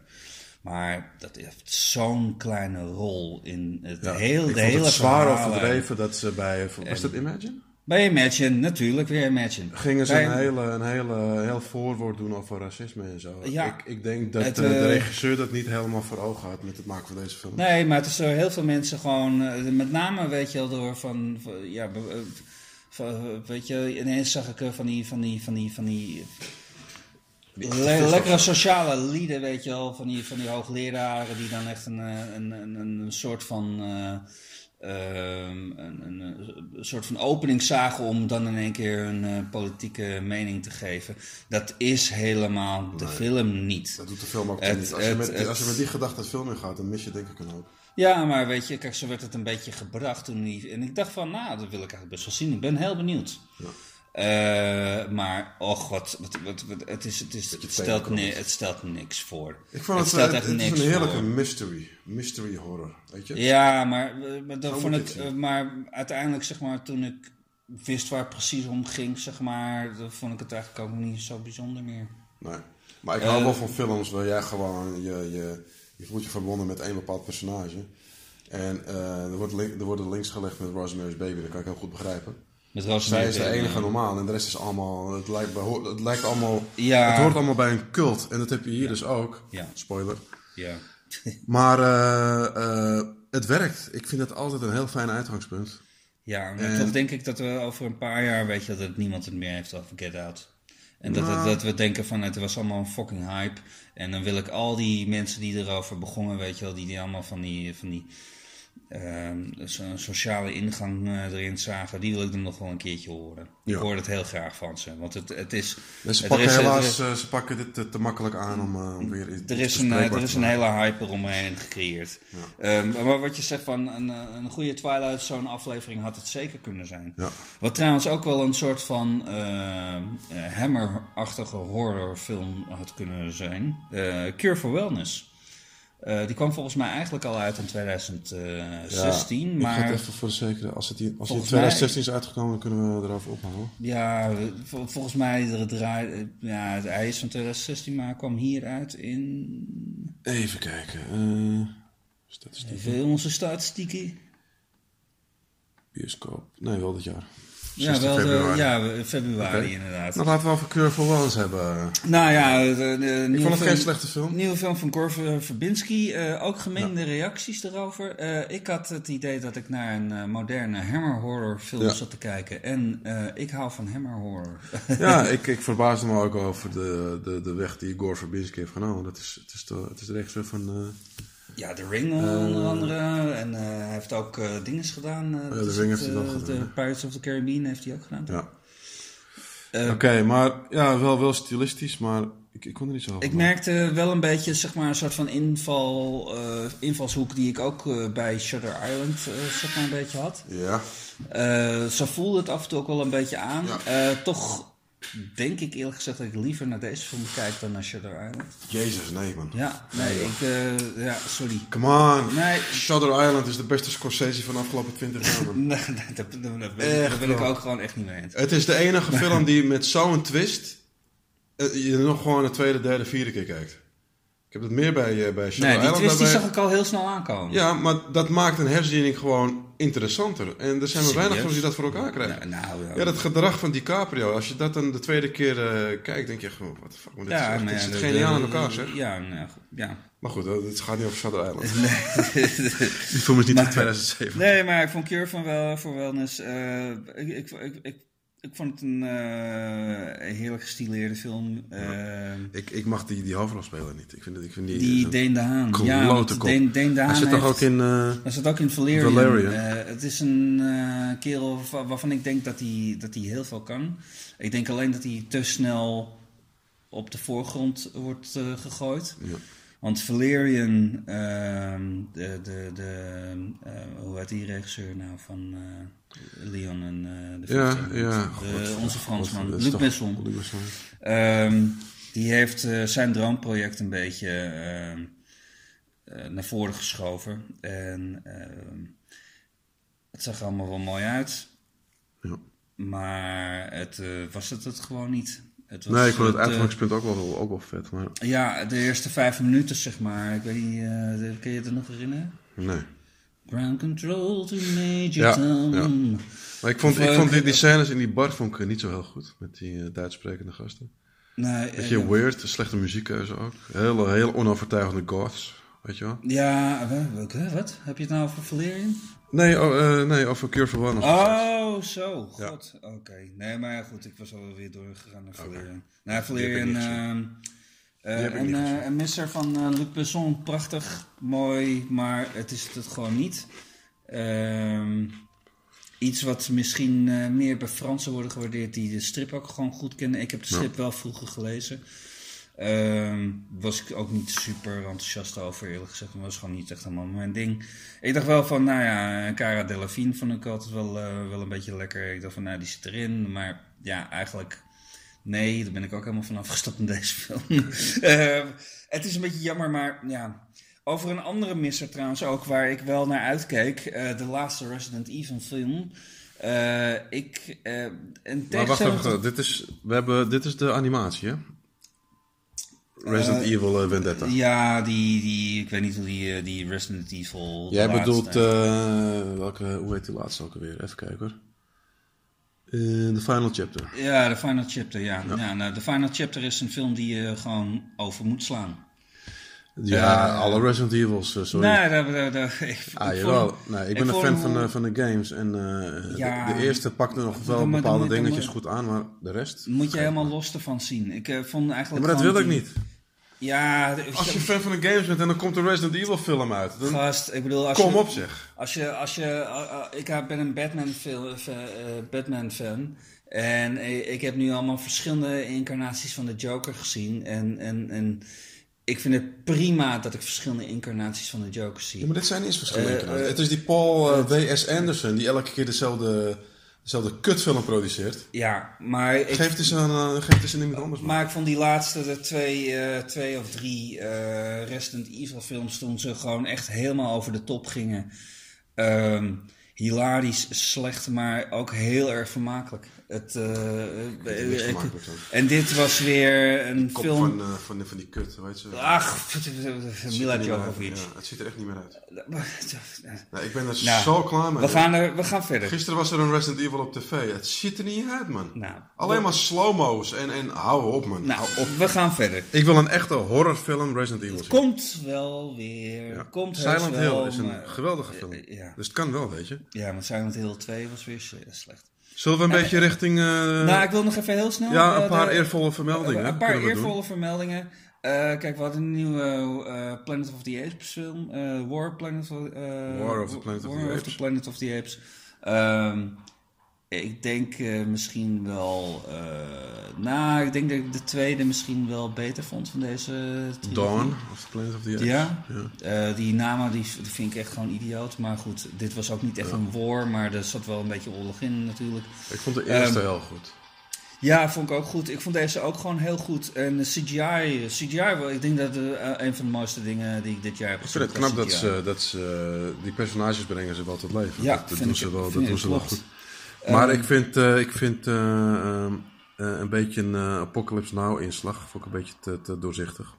Maar dat heeft zo'n kleine rol in het Ja, heel, ik de vond hele het zwaar overdreven dat ze bij... Was dat Imagine? Bij Imagine, natuurlijk weer Imagine. Gingen ze Bij- een, hele, een hele, heel voorwoord doen over racisme en zo. Ja. Ik, ik denk dat Het, eh, de eh, regisseur dat niet helemaal voor ogen had met het maken van deze film. Nee, maar het is door heel veel mensen gewoon, eh, met name weet je wel, door van, van- ja, van, weet je, ineens zag ik van die, van die, van die, van die, Le- lekkere sociale lieden, weet je wel, van die, van die hoogleraren die dan echt een, een, een, een soort van. Ehm, een, een, een soort van opening zagen om dan in één keer een eh, politieke mening te geven. Dat is helemaal de film niet. Dat doet de film ook Het- niet. Als je, met, het- als je met die gedachte het film in gaat, dan mis je denk ik een hoop. Ja, maar weet je, kijk, zo werd het een beetje gebracht toen die... En ik dacht van, nou, dat wil ik eigenlijk best wel zien. Ik ben heel benieuwd. Eh, maar, och, wat, wat, wat, wat- het, is, het, is, het, stelt het stelt niks voor. Ik vond het, stelt eh, echt het is een heerlijke voor. mystery. Mystery horror, weet je? Ja, maar, eh, maar, vond ik, het eh, maar uiteindelijk, zeg maar, toen ik wist waar het precies om ging, zeg maar, dan vond ik het eigenlijk ook niet zo bijzonder meer. Nee. Maar ik hou Eh, wel van films waar jij gewoon, je, je, je voelt je verbonden met één bepaald personage. En eh, er, wordt link, er worden links gelegd met Rosemary's Baby, dat kan ik heel goed begrijpen. Met Zij is de enige eh, normaal en de rest is allemaal, het lijkt, het lijkt allemaal, Ja. het hoort allemaal bij een cult. En dat heb je hier dus ook. Ja. Spoiler. Ja. Maar eh, eh, het werkt. Ik vind het altijd een heel fijn uitgangspunt. Ja, maar En- toch denk ik dat we over een paar jaar, weet je, dat niemand het meer heeft over Get Out. En dat, Nou. dat, we denken van, het was allemaal een fucking hype. En dan wil ik al die mensen die erover begonnen, weet je wel, die, die allemaal van die, van die zo'n sociale ingang eh, erin zagen, die wil ik dan nog wel een keertje horen. Ik Ja. hoor het heel graag van ze, want het, het is... Ze pakken is- helaas er- eh, ze pakken dit te, te makkelijk aan om, eh, om weer er is, een, eh, er is een hele hype eromheen gecreëerd. Ehm, maar wat je zegt van een, eh, een goede Twilight Zone aflevering had het zeker kunnen zijn. Ja. Wat trouwens ook wel een soort van eh, eh, hammer-achtige horrorfilm had kunnen zijn. Eh, Cure for Wellness. Eh, die kwam volgens mij eigenlijk al uit in 2016. Ik ga maar het even voor de zekere. Als het hier, als het in Volgens 2016 is uitgekomen, dan kunnen we erover ophouden. ja, vol- volgens mij draai, eh, ja, hij is van 2016, maar kwam hier uit in Even kijken. even onze statistieken. Bioscoop. Nee, wel dit jaar. Ja, 16 wel de, februari. ja, februari inderdaad. Nou, laten we over Cure for Wellness hebben. Nou ja, de, de Ik nieuwe vond het geen film- slechte film. Nieuwe film van Gore Ver- Verbinski, eh, ook gemengde reacties erover. Eh, ik had het idee dat ik naar een eh, moderne hammer horror film Ja. zat te kijken. En eh, ik hou van hammer horror. Ja, ik, ik verbaasde me ook over de, de, de weg die Gore Verbinski heeft genomen. Dat is, het, is de, het is de regisseur van... eh, ja, The Ring onder andere. En eh, hij heeft ook eh dingen gedaan. eh, The is Ring het, heeft hij wel eh, gedaan, De. Pirates of the Caribbean heeft hij ook gedaan. ja. Eh, Oké, maar ja, wel, wel stilistisch, maar ik, ik kon er niet zo over. Ik merkte wel een beetje zeg maar, een soort van inval, eh, invalshoek die ik ook eh, bij Shutter Island eh, zeg maar, een beetje had. Ja, Eh, zo voelde het af en toe ook wel een beetje aan. Ja. Eh, toch denk ik eerlijk gezegd dat ik liever naar deze film kijk dan naar Shutter Island. jezus, nee man. Ja, nee, ik, eh, ja, sorry. Come on. Nee, Shutter Island is de beste Scorsese van de afgelopen 20 jaar. man. nee, nee, dat, dat, dat ben, Echt daar ben ik ook gewoon echt niet mee eens. Het is de enige film die met zo'n twist eh, je nog gewoon een tweede, derde, vierde keer kijkt. Ik heb het meer bij, eh, bij Shutter Nee, die Island. twist die daarbij- zag ik al heel snel aankomen. Ja, maar dat maakt een herziening gewoon interessanter. En er zijn maar weinig films die dat voor elkaar krijgen. Nou, nou, ja. Ja, dat gedrag van DiCaprio, als je dat dan de tweede keer eh, kijkt, denk je gewoon, wat de fuck, maar dit, Ja, is, echt- maar dit ja, zit geniaal in elkaar, zeg. Ja, nou, goed, ja. Maar goed, het gaat niet over Shutter Island. Die film is niet Maar- van 2007. Nee, maar ik vond Cure van wel, voor Wellness. eh, ik, ik, ik, ik, ik vond het een eh, heerlijk gestileerde film. Eh, Ik, ik mag die, die hoofdrolspeler niet. Ik vind, ik vind die... die zo'n Deen de Haan. Ja. Deen, Deen de Haan Hij zit toch ook in... eh, Hij zit ook in Valerian. Valerian. Eh, het is een eh, kerel wa- waarvan ik denk dat hij, dat hij heel veel kan. Ik denk alleen dat hij te snel op de voorgrond wordt eh, gegooid. Ja. Want Valerian, ehm, de, de, de, eh, hoe heet die regisseur nou van eh, Leon en eh de ja, 15? ja. De- God, onze God, Fransman, is Luc Besson. Ehm, die heeft eh, zijn droomproject een beetje ehm, eh, naar voren geschoven. En ehm, het zag er allemaal wel mooi uit. Ja. Maar het eh, was het het gewoon niet. Het was Nee, ik vond het eh, uitgangspunt ook wel, ook wel vet, maar ja, de eerste vijf minuten zeg maar. Ik weet niet, eh, kun je het er nog herinneren? nee. Ground control to Major Ja, Tom. ja. Maar ik vond, ik eh, vond die, die scènes in die bar vond ik niet zo heel goed. Met die uh, Duits sprekende gasten. Nee, eh, Beetje weird, slechte muziekkeuze ook. Hele, heel onovertuigende goths. weet je wel? Ja, welke, wat? Heb je het nou over Valerian? Nee, oh, eh, nee over Cure for One. Of Oh, zo. Ja. God. Oké. Nee, maar ja, goed. Ik was alweer doorgegaan naar Valerian. Die Nou, Valerian... eh, en eh, een misser van eh, Luc Besson. Prachtig, mooi, maar het is het gewoon niet. Ehm, iets wat misschien meer bij Fransen worden gewaardeerd die de strip ook gewoon goed kennen. Ik heb de Ja. strip wel vroeger gelezen. Ehm was ik ook niet super enthousiast over, eerlijk gezegd. Het was gewoon niet echt helemaal mijn ding. Ik dacht wel van, nou ja, Cara Delevingne vond ik altijd wel, wel een beetje lekker. Ik dacht van, nou, die zit erin. Maar ja, eigenlijk, nee, daar ben ik ook helemaal van afgestapt in deze film. Eh, het is een beetje jammer, maar ja. Over een andere misser trouwens ook, waar ik wel naar uitkeek. eh, de laatste Resident Evil film. Eh, ik, eh Maar wacht even, dit is, we hebben, dit is de animatie, hè? Resident Evil Vendetta. Ja, die, die, ik weet niet hoe die, die Resident Evil. Jij bedoelt, eh, welke, hoe heet die laatste ook alweer? Even kijken hoor. Eh, De Final Chapter. Ja, de Final Chapter, ja. ja. nou, de Final Chapter is een film die je gewoon over moet slaan. Ja, Eh, alle Resident Evils, eh, sorry. Nee, daar, daar, daar, ik, Ah, ik Nee, ik ik ben een fan van, eh, van de games. En eh, Ja. de, de eerste pakte nog wel bepaalde dingetjes goed aan, maar de rest... Moet je helemaal los ervan zien. Ik eh, vond Ja, eigenlijk. maar dat wil ik niet. Ja, de- Als je fan van de games bent en dan komt een Resident Evil film uit. Dan gast, ik bedoel, als kom je, op zeg. Als je, als je, ik ben een Batman, film, uh, Batman fan. En eh, ik heb nu allemaal verschillende incarnaties van de Joker gezien. En, en, en ik vind het prima dat ik verschillende incarnaties van de Joker zie. Ja, maar dit zijn eens verschillende Eh, eh, Het is die Paul eh, W.S. Anderson die elke keer dezelfde, dezelfde kutfilm produceert. Ja, maar ik, Geef het eens aan, geef het eens aan iemand anders. maar ik vond die laatste, de twee, eh, twee of drie eh, Resident Evil films, toen ze gewoon echt helemaal over de top gingen. Ehm, hilarisch, slecht, maar ook heel erg vermakelijk. Het, eh, eh, ik- aan. en dit was weer een Kop film. van, eh, van, van die kut, heet ze? Ach, Het ziet er Mila. Jovovich. Ja, het ziet er echt niet meer uit. Nou, ik ben er Nou, zo klaar mee. we, gaan er, we gaan verder. Gisteren was er een Resident Evil op tv. Het ziet er niet uit, man. Nou, Alleen maar slow-mo's en, en hou op, man. Nou, we gaan verder. Ik wil een echte horrorfilm Resident Evil zien. Komt wel weer. Ja. Komt heus Silent wel, Hill is een maar- geweldige film. Eh, ja. Dus het kan wel, weet je. ja, maar Silent Hill 2 was weer sle- slecht. Zullen we een beetje richting... eh, nou, ik wil nog even heel snel... ja, eh, een paar de- eervolle vermeldingen. Een paar we doen. eervolle vermeldingen. Eh, kijk, we hadden een nieuwe eh, Planet of the Apes film. eh, War, Planet of, eh, War of the Planet of the War Apes. Planet of the Apes. Ik denk eh, misschien wel... eh, nou, ik denk dat ik de tweede misschien wel beter vond van deze trilogie. Dawn of the Planet of the Apes. Ja, Ja. Eh, die namen die, die vind ik echt gewoon idioot. Maar goed, dit was ook niet echt een war, maar er zat wel een beetje oorlog in natuurlijk. Ik vond de eerste Ehm, heel goed. Ja, vond ik ook goed. Ik vond deze ook gewoon heel goed. En CGI, CGI wel, ik denk dat een van de mooiste dingen die ik dit jaar heb Ik gezien. vind het knap dat ze, dat ze die personages brengen ze wel tot leven. Ja, dat, doen ik- ze wel, dat ik, doen ze wel goed. Maar ik vind, eh, ik vind eh, ehm, eh, een beetje een Apocalypse Now inslag vond ik een beetje te, te doorzichtig.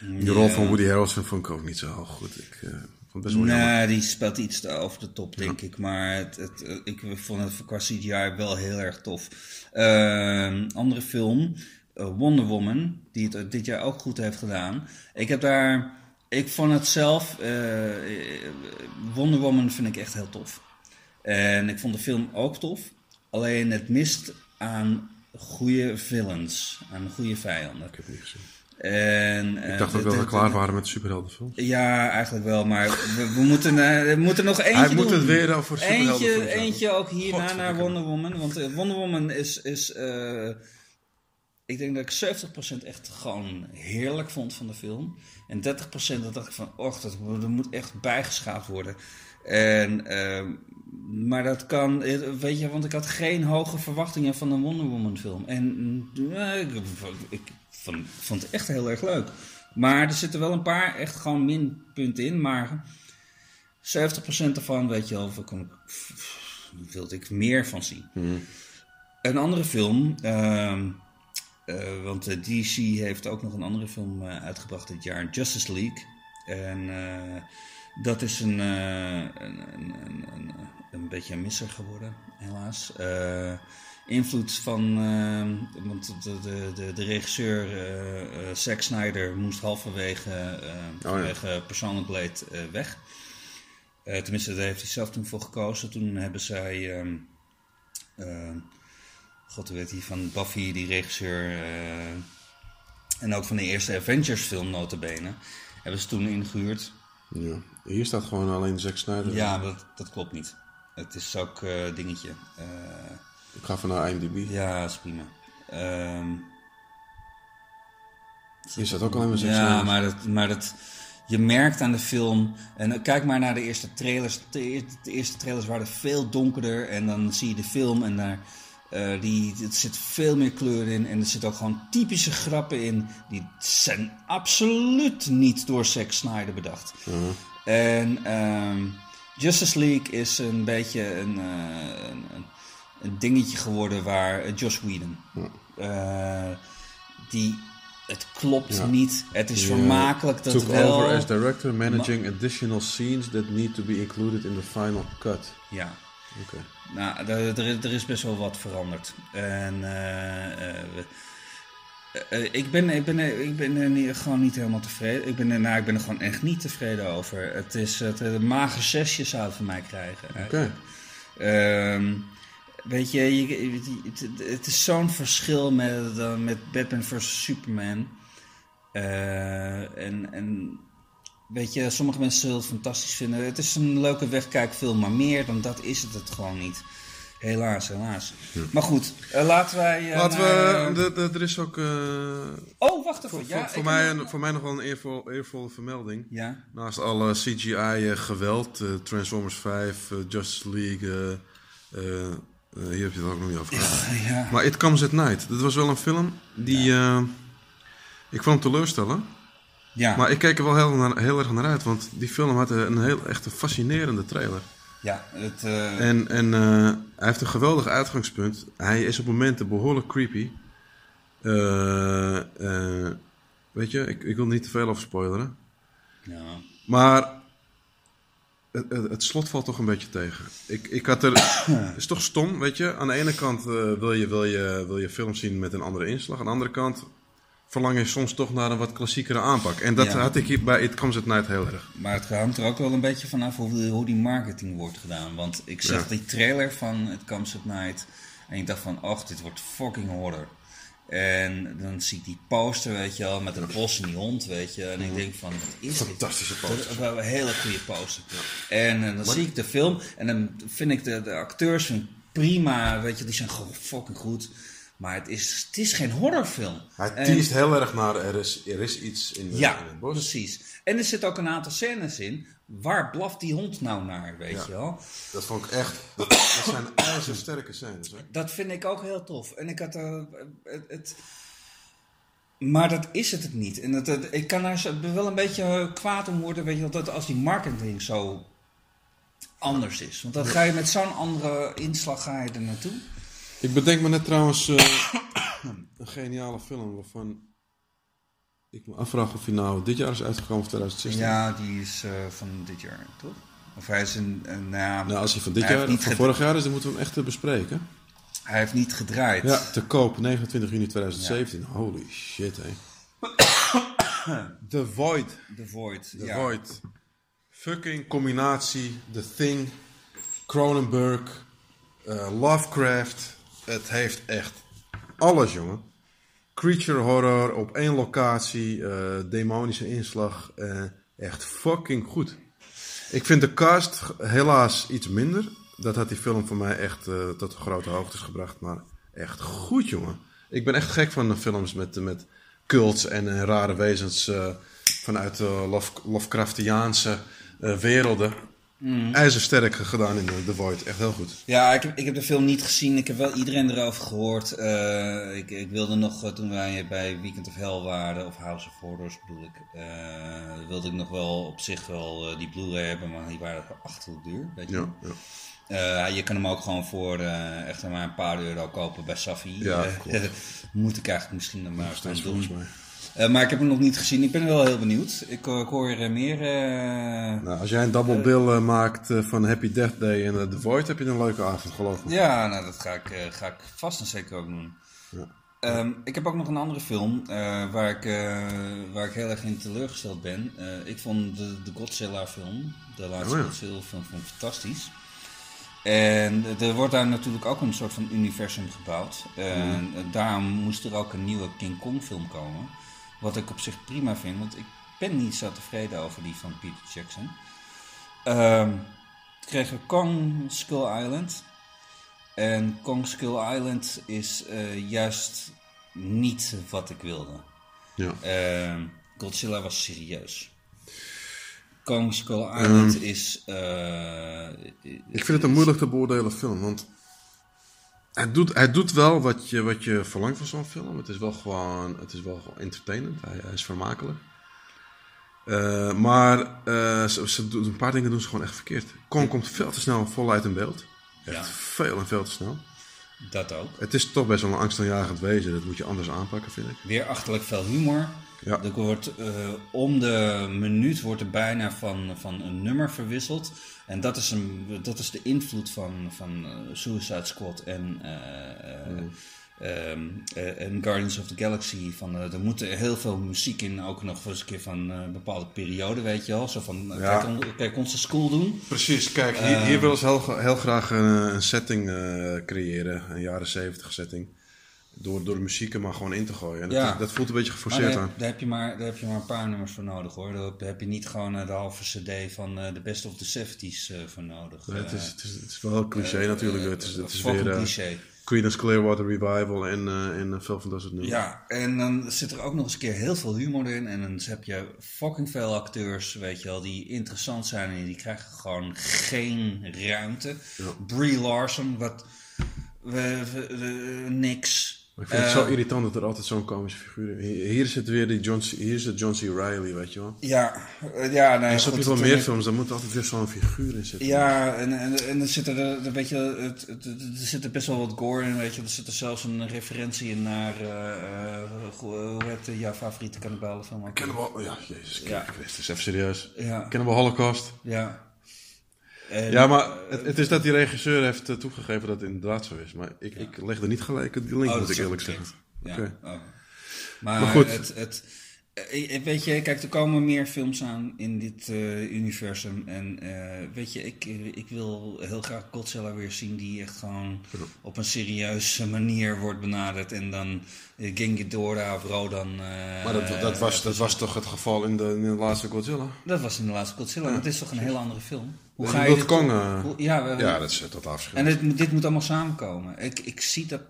Die rol van Woody Harrelson vond ik ook niet zo goed. Ik vond het best wel jammer. Nee, die speelt iets te over de top, denk ik. Maar het, het, ik vond het qua CGI wel heel erg tof. Ehm, andere film, Wonder Woman, die het dit jaar ook goed heeft gedaan. Ik heb daar... Ik vond het zelf... Wonder Woman vind ik echt heel tof. En ik vond de film ook tof. Alleen het mist aan goede villains. Aan goede vijanden. Ik heb niet gezien. En, Ik dacht ook dat we klaar waren met de superheldenfilms. ja, eigenlijk wel, maar we, we moeten, eh, we moeten nog eentje Hij moet het weer over superheldenfilms Eentje, eentje ook hierna naar Wonder Woman. Want eh, Wonder Woman is... is eh, ik denk dat ik 70% echt gewoon heerlijk vond van de film. En 30% dat dacht ik van... Och, dat, dat moet echt bijgeschaafd worden. En, ehm, maar dat kan... eh, Weet je, want ik had geen hoge verwachtingen van een Wonder Woman film. En eh, ik, ik vond, vond het echt heel erg leuk. Maar er zitten wel een paar echt gewoon minpunten in. Maar 70% ervan, weet je wel, kon ik, wilde ik meer van zien. Een andere film, ehm, eh, want DC heeft ook nog een andere film uitgebracht dit jaar, Justice League. En dat is een, eh, een, een, een, een, een beetje een misser geworden, helaas. Eh, invloed van, eh, want de, de, de, de regisseur eh eh, Zack Snyder moest halverwege eh vanwege persoonlijk leed eh, weg. Eh, tenminste, daar heeft hij zelf toen voor gekozen. Toen hebben zij, ehm, eh, god heet hij, van Buffy, die regisseur, eh, en ook van de eerste Avengers film notabene, hebben ze toen ingehuurd. Ja. Hier staat gewoon alleen Zack Snyder. Ja, maar dat, dat klopt niet. Het is ook eh dingetje. Eh, Ik ga van naar IMDb. ja, dat is prima. Ehm, Hier staat ook alleen maar Zack ja, Snyder. maar, dat, maar dat, je merkt aan de film. En eh, kijk maar naar de eerste trailers. De, eer- de eerste trailers waren veel donkerder. En dan zie je de film en daar. die, er zit veel meer kleur in. En er zitten ook gewoon typische grappen in. Die zijn absoluut niet door Zack Snyder bedacht. En ehm, Justice League is een beetje een, eh, een, een, dingetje geworden waar eh, Josh Whedon. eh, die, het klopt Ja. niet. Het is vermakelijk dat Took wel. over as director, managing additional scenes that need to be included in the final cut. Ja. Oké. Nou, er, er, er is best wel wat veranderd. En eh, eh, eh, ik ben, ik ben, ik ben er niet, gewoon niet helemaal tevreden. Ik ben, er- nou, ik ben er gewoon echt niet tevreden over. Het is het uh, mager zesje zou het van mij krijgen. Oké. Ehm, weet je, je- het, het is zo'n verschil met, eh, met Batman vs. Superman. Eh, en, en weet je, sommige mensen zullen het fantastisch vinden. Het is een leuke wegkijkfilm, maar meer dan dat is het het gewoon niet. Helaas, helaas. Maar goed, eh, laten wij... eh, Laten naar- we, de, de- er is ook eh, Oh, wacht even. voor, ja, voor, mij, een- voor mij nog wel een eervol, eervolle vermelding. Ja, Naast alle CGI-geweld, eh, Transformers 5, eh, Justice League, eh, eh, eh, hier heb je het ook nog niet over gehad. ja. Maar It Comes at Night, dat was wel een film die... eh, ik vond hem teleurstellen. ja. Maar ik keek er wel heel, naar- heel erg naar uit, want die film had een heel echt een fascinerende trailer. Ja het, eh, En, en eh, hij heeft een geweldig uitgangspunt. Hij is op momenten behoorlijk creepy. Eh, weet je, ik, ik wil niet te veel over spoileren. ja. Maar het, het, het slot valt toch een beetje tegen. Ik, ik had er. Het is toch stom, weet je. Aan de ene kant wil, je, wil, je, wil je film zien met een andere inslag. Aan de andere kant verlang je soms toch naar een wat klassiekere aanpak. En dat Ja. had ik hier bij It Comes at Night heel erg. Maar het hangt er ook wel een beetje vanaf hoe, hoe die marketing wordt gedaan. Want ik zag Ja. die trailer van It Comes at Night. En ik dacht van, och, dit wordt fucking horror. En dan zie ik die poster, weet je wel, met een bos en die hond, weet je. En ik denk van, wat is dit? Fantastische poster. een hele goede poster. En eh, dan zie ik de film en dan vind ik de, de acteurs prima, weet je, die zijn gewoon fucking goed. Maar het is, het is geen horrorfilm. Hij En- teest heel erg naar er is, er is iets in, de, ja, in het bos. precies. En er zitten ook een aantal scènes in. Waar blaft die hond nou naar, weet Ja. je wel? Dat vond ik echt. Dat, dat zijn ijzersterke scènes. Hè? Dat vind ik ook heel tof. En ik had eh, het, het- Maar dat is het het niet. En dat, dat- ik kan daar wel een beetje kwaad om worden, weet je wel, dat als die marketing zo anders is. Want dan ga je met zo'n andere inslag ga je er naartoe. Ik bedenk me net trouwens eh, een geniale film waarvan ik me afvraag of hij nou dit jaar is uitgekomen of 2016. Ja, die is eh, van dit jaar, toch? Of hij is een... een nou, Nou, als hij van dit hij jaar, van vorig jaar is, dan moeten we hem echt eh, bespreken. Hij heeft niet gedraaid. Ja, te koop, 29 juni 2017. Holy shit, hé. The Void. The Void. The ja. Void. Fucking combinatie. The Thing. Cronenberg. Lovecraft. Het heeft echt alles, jongen. Creature horror op één locatie. eh, demonische inslag. eh, echt fucking goed. Ik vind de cast helaas iets minder. Dat had die film voor mij echt eh, tot grote hoogtes gebracht. Maar echt goed, jongen. Ik ben echt gek van de films met, met cults en rare wezens vanuit de Love, Lovecraftiaanse eh, werelden. IJzersterk gedaan in The Void. Echt heel goed. Ja, ik heb, ik heb de film niet gezien. Ik heb wel iedereen erover gehoord. Eh, ik, ik wilde nog, eh, toen wij bij Weekend of Hell waren, of House of Horrors bedoel ik, eh, wilde ik nog wel op zich wel eh, die Blu-ray hebben, maar die waren achterlijk duur. Weet je. Ja, ja. Eh, je kan hem ook gewoon voor eh, echt maar een paar euro kopen bij Safi. Ja, moet ik eigenlijk misschien dan maar gaan doen. volgens mij. Eh, maar ik heb hem nog niet gezien. Ik ben wel heel benieuwd. Ik, ik hoor eh, meer... eh, Nou, als jij een double bill eh, maakt eh, van Happy Death Day en eh, The Void, heb je een leuke avond, geloof me. Ja, nou, dat ga ik, eh, ga ik vast en zeker ook doen. Ehm, ik heb ook nog een andere film eh, waar, ik, eh, waar ik heel erg in teleurgesteld ben. Eh, ik vond de, de Godzilla film, de laatste Oh ja. Godzilla film, vond ik fantastisch. En er wordt daar natuurlijk ook een soort van universum gebouwd. En Mhm. eh, daarom moest er ook een nieuwe King Kong film komen. Wat ik op zich prima vind, want ik ben niet zo tevreden over die van Peter Jackson. Ehm toen kregen we Kong Skull Island. En Kong Skull Island is eh, juist niet wat ik wilde. Ja. Ehm, Godzilla was serieus. Kong Skull Island is... eh, Ik vind het een moeilijk te beoordelen film, want hij doet, hij doet wel wat je, wat je verlangt van zo'n film. Het is wel gewoon, het is wel gewoon entertainend, hij, hij is vermakelijk. Eh, maar eh, ze, ze doen, een paar dingen doen ze gewoon echt verkeerd. Kong komt veel te snel voluit in beeld. Echt Ja. veel en veel te snel. Dat ook. Het is toch best wel een angstaanjagend wezen. Dat moet je anders aanpakken, vind ik. Weer achterlijk veel humor. Ja. Er wordt, eh, om de minuut wordt er bijna van, van een nummer verwisseld. En dat is, een, dat is de invloed van, van eh, Suicide Squad en, eh, eh, ehm, eh, en Guardians of the Galaxy. Van, er moet heel veel muziek in, ook nog eens een keer van eh, een bepaalde periode, weet je wel. Zo van, Ja. kijk, on- kijk onze school doen. Precies, kijk, hier, hier willen ze heel, heel graag een, een setting eh, creëren. Een jaren zeventig setting. Door, door de muziek er maar gewoon in te gooien. En Ja. dat, dat voelt een beetje geforceerd aan. daar, heb je maar, daar heb je maar een paar nummers voor nodig hoor. Daar heb je niet gewoon eh, de halve cd van eh, de Best of the 70s eh, voor nodig. Nee, het, is, het, is, het is wel een cliché natuurlijk. Het is, het is weer cliché. Creedence Clearwater Revival en, eh en veel van dat soort nummers. Ja, en dan zit er ook nog eens een keer heel veel humor in. En dan heb je fucking veel acteurs, weet je wel, die interessant zijn. En die krijgen gewoon geen ruimte. Brie Larson, wat... We, we- we- niks. Ik vind het zo Eh, irritant dat er altijd zo'n komische figuur is. Hier, zit weer die John C. Hier zit John C. Reilly, weet je wel. Ja, eh, ja, nee, En zo heb je wel meer films, daar moet altijd weer zo'n figuur in zitten. Ja, en, en, en er zit er, een beetje, het, het- het- er zit er best wel wat gore in, weet je. Er zit er zelfs een referentie in naar, eh, hoe heet eh, jouw favoriete kannibalenfilm? Cannibal, ja, jezus Ja. Christus, even serieus. Ja. Cannibal Holocaust. Ja. En- Ja, maar het, het is dat die regisseur heeft eh, toegegeven dat het inderdaad zo is. Maar ik, ik leg er niet gelijk die link, Oh, moet ik eerlijk zeggen. Ja. Oh. Maar, Maar goed. Het, het, eh, weet je, kijk, er komen meer films aan in dit eh, universum. En weet je, ik, ik wil heel graag Godzilla weer zien die echt gewoon op een serieuze manier wordt benaderd. En dan uh, King Ghidorah of Rodan. Maar dat, dat, was, dat was toch het geval in de, in de laatste Godzilla? dat was in de laatste Godzilla, maar het is toch een hele andere film? Hoe ga je dit... Eh, hoe- ja, we- Ja, dat is eh, totaal en dit, dit moet allemaal samenkomen. Ik, ik zie dat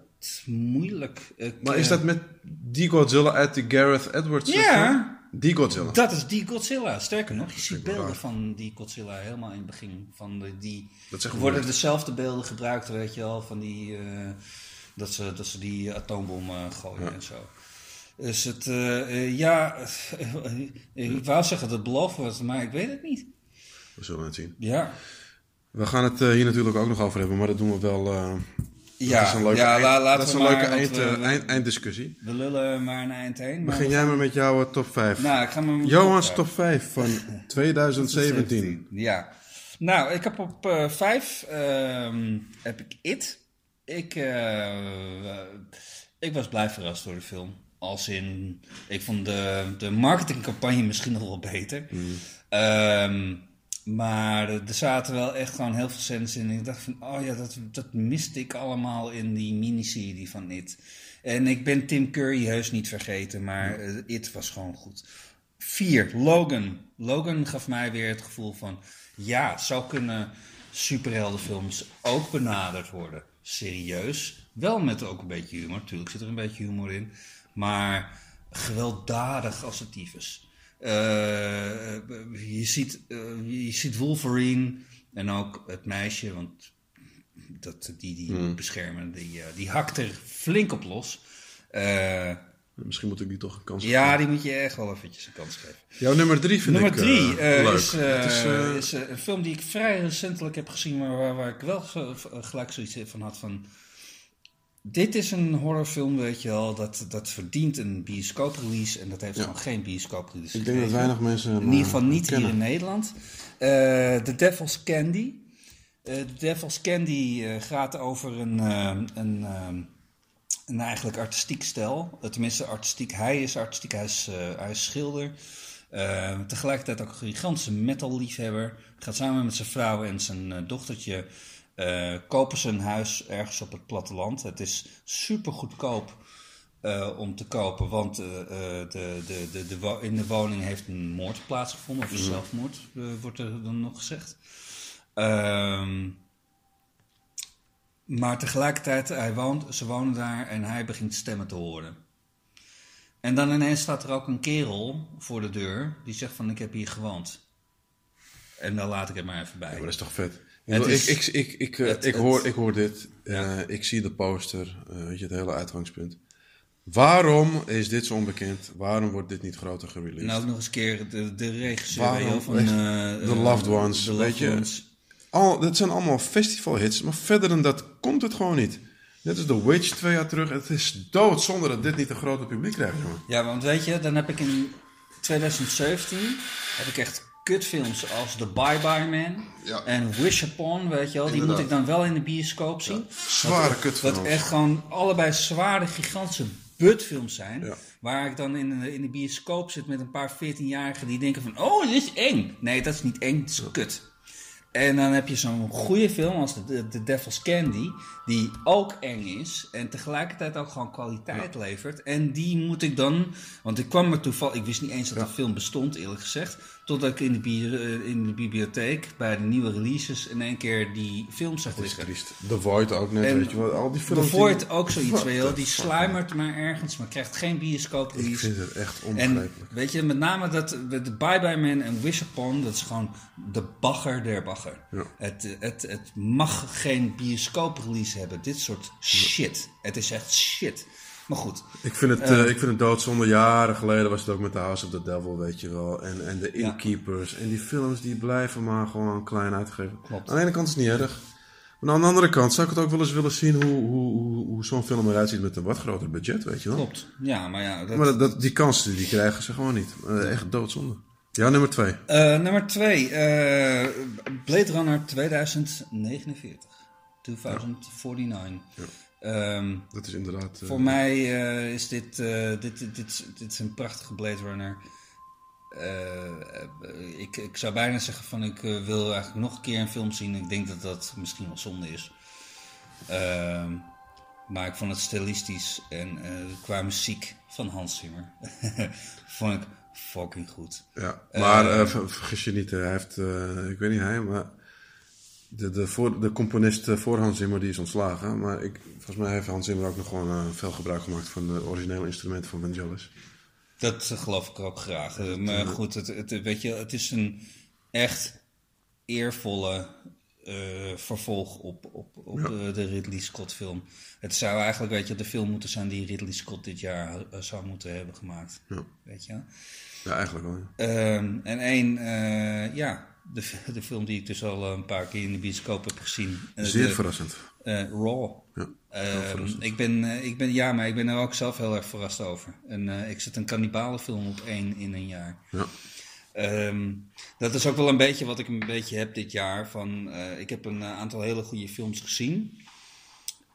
moeilijk. Ik, Maar is eh, dat met die Godzilla uit die Gareth Edwards? Ja. Die Godzilla. Dat is die Godzilla. Sterker nog, je ziet beelden van die Godzilla helemaal in het begin. Van de, die, Dat worden dezelfde beelden gebruikt, weet je wel. Van die, eh, dat, ze, dat ze die atoombom eh, gooien en zo. Dus het, eh, eh, ja, ik wou zeggen dat het beloofd was, maar ik weet het niet. We zullen het zien. Ja, We gaan het eh, hier natuurlijk ook nog over hebben, maar dat doen we wel... eh, ja, dat is een leuke, ja eind- laten dat is we een leuke want eind, we- eh, eind- einddiscussie. We lullen maar een eind heen. maar Begin jij maar met jouw top 5. Nou, ik ga maar met Johan's top top 5 van 2017. Ja. Nou, ik heb op eh, vijf ehm, heb ik It. Ik, ik was blij verrast door de film. Als in, ik vond de, de marketingcampagne misschien nog wel beter. Ehm, maar er zaten wel echt gewoon heel veel scènes in. En ik dacht van, oh ja, dat, dat miste ik allemaal in die miniserie van It. En ik ben Tim Curry heus niet vergeten, maar eh, It was gewoon goed. Vier, Logan. Logan gaf mij weer het gevoel van, ja, zo kunnen superheldenfilms ook benaderd worden. Serieus. Wel met ook een beetje humor. Natuurlijk zit er een beetje humor in. Maar gewelddadig als het tyfus. Eh, je, ziet, eh, je ziet Wolverine en ook het meisje, want dat, die, die beschermen, die, eh, die hakt er flink op los. Eh, Misschien moet ik die toch een kans ja, die moet je echt wel eventjes een kans geven. Jouw nummer 3 vind Nummer ik drie eh, eh, leuk. is, eh, Het is, eh, is eh, een film die ik vrij recentelijk heb gezien, maar waar, waar ik wel gelijk zoiets van had van... dit is een horrorfilm, weet je wel, dat, dat verdient een bioscooprelease en dat heeft Ja. gewoon geen bioscooprelease Ik denk dat weinig mensen. In ieder geval niet hier in Nederland. Eh The Devil's Candy. Eh The Devil's Candy eh, gaat over een, eh, een, eh, een eigenlijk artistiek stijl. Eh, tenminste, artistiek. Hij is artistiek, hij is, eh, hij is schilder. Eh, tegelijkertijd ook een gigantische metal-liefhebber. Gaat samen met zijn vrouw en zijn eh, dochtertje. Eh, kopen ze een huis ergens op het platteland. Het is super goedkoop eh, om te kopen, want eh, de, de, de, in de woning heeft een moord plaatsgevonden, of zelfmoord eh, wordt er dan nog gezegd. Ehm, maar tegelijkertijd, hij woont, ze wonen daar en hij begint stemmen te horen. En dan ineens staat er ook een kerel voor de deur die zegt van ik heb hier gewoond. En dan laat ik het maar even bij. Ja, maar dat is toch vet. Ik, ik, is- ik, ik, ik, eh, het- ik, het- hoor, ik hoor dit. eh, ik zie de poster. eh, weet je, het hele uitgangspunt. Waarom is dit zo onbekend? Waarom wordt dit niet groter gereleased? En ook nog eens een keer de, de regisseur Waarom? van eh, Loved Ones, The weet Loved je. Ones. Al, dat zijn allemaal festivalhits, maar verder dan dat komt het gewoon niet. Net als The Witch twee jaar terug. Het is doodzonde dat dit niet een groter publiek krijgt, jongen. Ja, want weet je, dan heb ik in 2017 heb ik echt kutfilms als The Bye Bye Man Ja. en Wish Upon, weet je wel. Die Inderdaad. moet ik dan wel in de bioscoop zien. Zware kutfilms. Wat echt gewoon allebei zware, gigantische butfilms zijn. Ja. Waar ik dan in de, in de bioscoop zit met een paar 14-jarigen die denken van... Oh, dit is eng. Nee, dat is niet eng, het is kut. En dan heb je zo'n goede film als The, The Devil's Candy, die ook eng is en tegelijkertijd ook gewoon kwaliteit levert. En die moet ik dan, want ik kwam er toevallig, ik wist niet eens dat de film bestond eerlijk gezegd, totdat ik in de, bi- eh, in de bibliotheek bij de nieuwe releases in één keer die film zag liggen. Triest. The Void ook net, En weet je wel. Al die The films. die- Void ook zoiets, weet je the die sluimert maar ergens, maar krijgt geen bioscoop Ik release. vind het echt En onbegrijpelijk. weet je, met name dat de Bye Bye Man en Wish Upon, dat is gewoon de bagger der bagger. Ja. Het, het, het mag geen bioscoop release hebben, dit soort shit. Het is echt shit. Maar goed, Ik vind het, eh, ik vind het doodzonde. Jaren geleden was het ook met The House of the Devil, weet je wel. En, en de Ja. Innkeepers. En die films die blijven maar gewoon klein uitgegeven. Klopt. Aan de ene kant is het niet erg. Maar aan de andere kant zou ik het ook wel eens willen zien hoe, hoe, hoe, hoe zo'n film eruit ziet met een wat groter budget, weet je wel. klopt. Ja, maar ja. Dat, Maar dat, dat- die kansen die krijgen ze gewoon niet. Eh, echt doodzonde. Ja, nummer twee. Eh, nummer twee, eh, Blade Runner 2049. 2049. Ehm, Dat is inderdaad... eh, Voor mij eh, is dit, eh, dit, dit, dit, dit is een prachtige Blade Runner. Ik, ik zou bijna zeggen van ik wil eigenlijk nog een keer een film zien. Ik denk dat dat misschien wel zonde is. Ehm, maar ik vond het stilistisch en qua muziek van Hans Zimmer vond ik fucking goed. Ja, maar eh, ver- vergis je niet, hij heeft, ik weet niet hij, maar de, de, voor, de componist eh, voor Hans Zimmer die is ontslagen. Maar ik, volgens mij heeft Hans Zimmer ook nog gewoon eh, veel gebruik gemaakt van de originele instrumenten van Vangelis. Dat eh, geloof ik ook graag. Maar goed, het, het, weet je, het is een echt eervolle vervolg op, op, op Ja. eh, de Ridley Scott film. Het zou eigenlijk weet je, de film moeten zijn die Ridley Scott dit jaar zou moeten hebben gemaakt. Ja. Weet je? Ja, eigenlijk wel. ja. Ehm, en één, ja, de, de film die ik dus al een paar keer in de bioscoop heb gezien. Eh, Zeer de- verrassend. eh, Raw. Ja, Ehm, ik, ben, eh, ik ben, ja, maar ik ben er ook zelf heel erg verrast over. En, eh, ik zet een kannibalenfilm op één in een jaar. Ja. Ehm, dat is ook wel een beetje wat ik een beetje heb dit jaar. Van, eh, ik heb een eh, aantal hele goede films gezien.